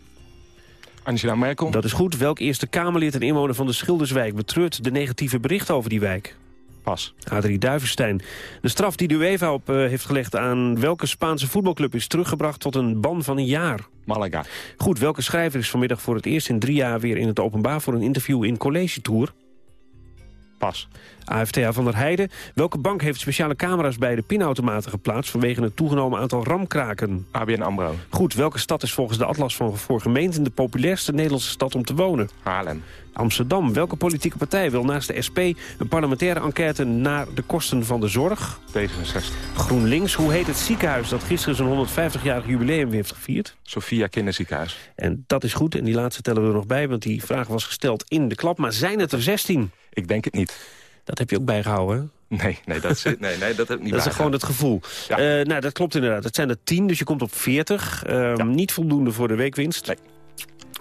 Angela Merkel.
Dat is goed. Welk Eerste Kamerlid en inwoner van de Schilderswijk... betreurt de negatieve berichten over die wijk?
Pas.
Adrie Duivenstein. De straf die de UEFA op eh, heeft gelegd aan welke Spaanse voetbalclub... is teruggebracht tot een ban van een jaar.
Malaga.
Goed, welke schrijver is vanmiddag voor het eerst in drie jaar... weer in het openbaar voor een interview in College Tour?
Pas.
AFTA van der Heijden. Welke bank heeft speciale camera's bij de pinautomaten geplaatst... vanwege het toegenomen aantal ramkraken?
ABN AMRO.
Goed, welke stad is volgens de Atlas van voor gemeenten... de populairste Nederlandse stad om te wonen?
Haarlem.
Amsterdam. Welke politieke partij wil naast de SP... een parlementaire enquête naar de kosten van de zorg?
D66.
GroenLinks. Hoe heet het ziekenhuis dat gisteren zijn 150-jarig jubileum heeft gevierd?
Sophia Kinderziekenhuis.
En dat is goed. En die laatste tellen we er nog bij, want die vraag was gesteld in de klap. Maar zijn het er 16?
Ik denk het niet.
Dat heb je ook bijgehouden, hè?
Nee, nee, dat, is, nee, nee, dat heb ik niet
Dat is gewoon het gevoel. Eh, nou, dat klopt inderdaad. Het zijn er 10, dus je komt op 40. Ehm, Niet voldoende voor de weekwinst.
Nee.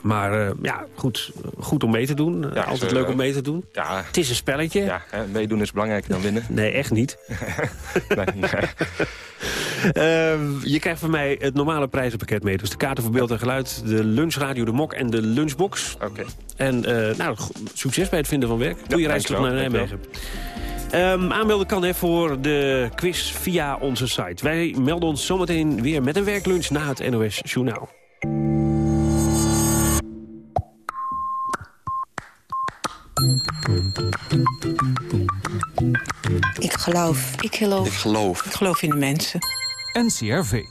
Maar eh, ja, goed, goed om mee te doen. Eh,
Ja,
Altijd leuk
eh,
om mee te doen.
Ja,
Het is een spelletje.
ja hè, meedoen is belangrijker dan winnen.
Nee, echt niet.
nee, nee.
Ehm, je krijgt van mij het normale prijzenpakket mee. Dus de kaarten voor beeld en geluid, de lunchradio, de mok en de lunchbox.
Oké.
En eh, nou, succes bij het vinden van werk. Doe je reis terug naar Nijmegen. Ehm, aanmelden kan hè, voor de quiz via onze site. Wij melden ons zometeen weer met een werklunch na het NOS Journaal.
Ik geloof. Ik geloof.
Ik geloof.
Ik geloof in de mensen.
NCRV.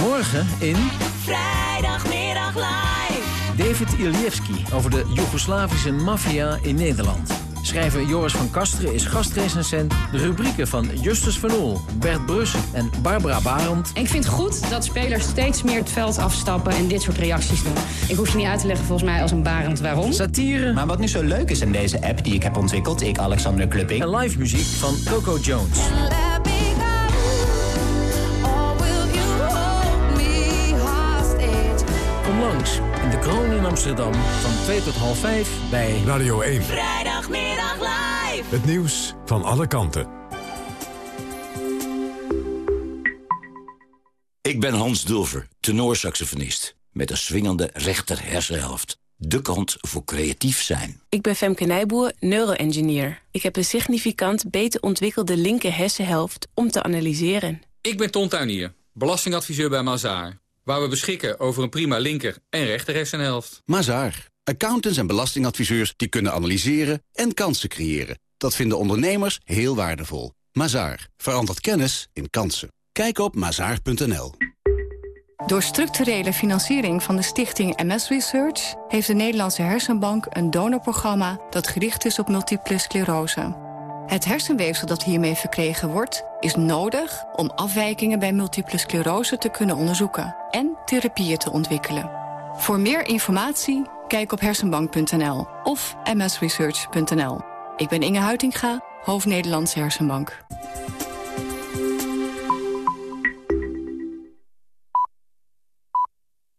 Morgen in
Vrijdagmiddag live.
David Ilievski over de Joegoslavische maffia in Nederland.
Schrijver Joris van Kasteren is gastrecensent. De rubrieken van Justus van Oel, Bert Brus en Barbara Barend.
Ik vind het goed dat spelers steeds meer het veld afstappen en dit soort reacties doen. Ik hoef je niet uit te leggen volgens mij als een Barend waarom.
Satire.
Maar wat nu zo leuk is aan deze app die ik heb ontwikkeld, ik Alexander Klupping.
En live muziek van Coco Jones. Kom langs in de Kroon in Amsterdam van 2 tot half 5 bij
Radio 1.
Vrijdagmiddag live.
Het nieuws van alle kanten.
Ik ben Hans Dulver, tenorsaxofonist. Met een swingende rechter hersenhelft. De kant voor creatief zijn.
Ik ben Femke Nijboer, neuroengineer. Ik heb een significant beter ontwikkelde linker hersenhelft om te analyseren.
Ik ben Ton Tuinier, belastingadviseur bij Mazaar. Waar we beschikken over een prima linker en rechter hersenhelft.
Mazaar. Accountants en belastingadviseurs die kunnen analyseren en kansen creëren. Dat vinden ondernemers heel waardevol. Mazaar. Verandert kennis in kansen. Kijk op mazaar.nl.
Door structurele financiering van de stichting MS Research... heeft de Nederlandse Hersenbank een donorprogramma... dat gericht is op multiple sclerose. Het hersenweefsel dat hiermee verkregen wordt... is nodig om afwijkingen bij multiple sclerose te kunnen onderzoeken... en therapieën te ontwikkelen. Voor meer informatie, kijk op hersenbank.nl of msresearch.nl. Ik ben Inge Huitinga, hoofd Nederlandse Hersenbank.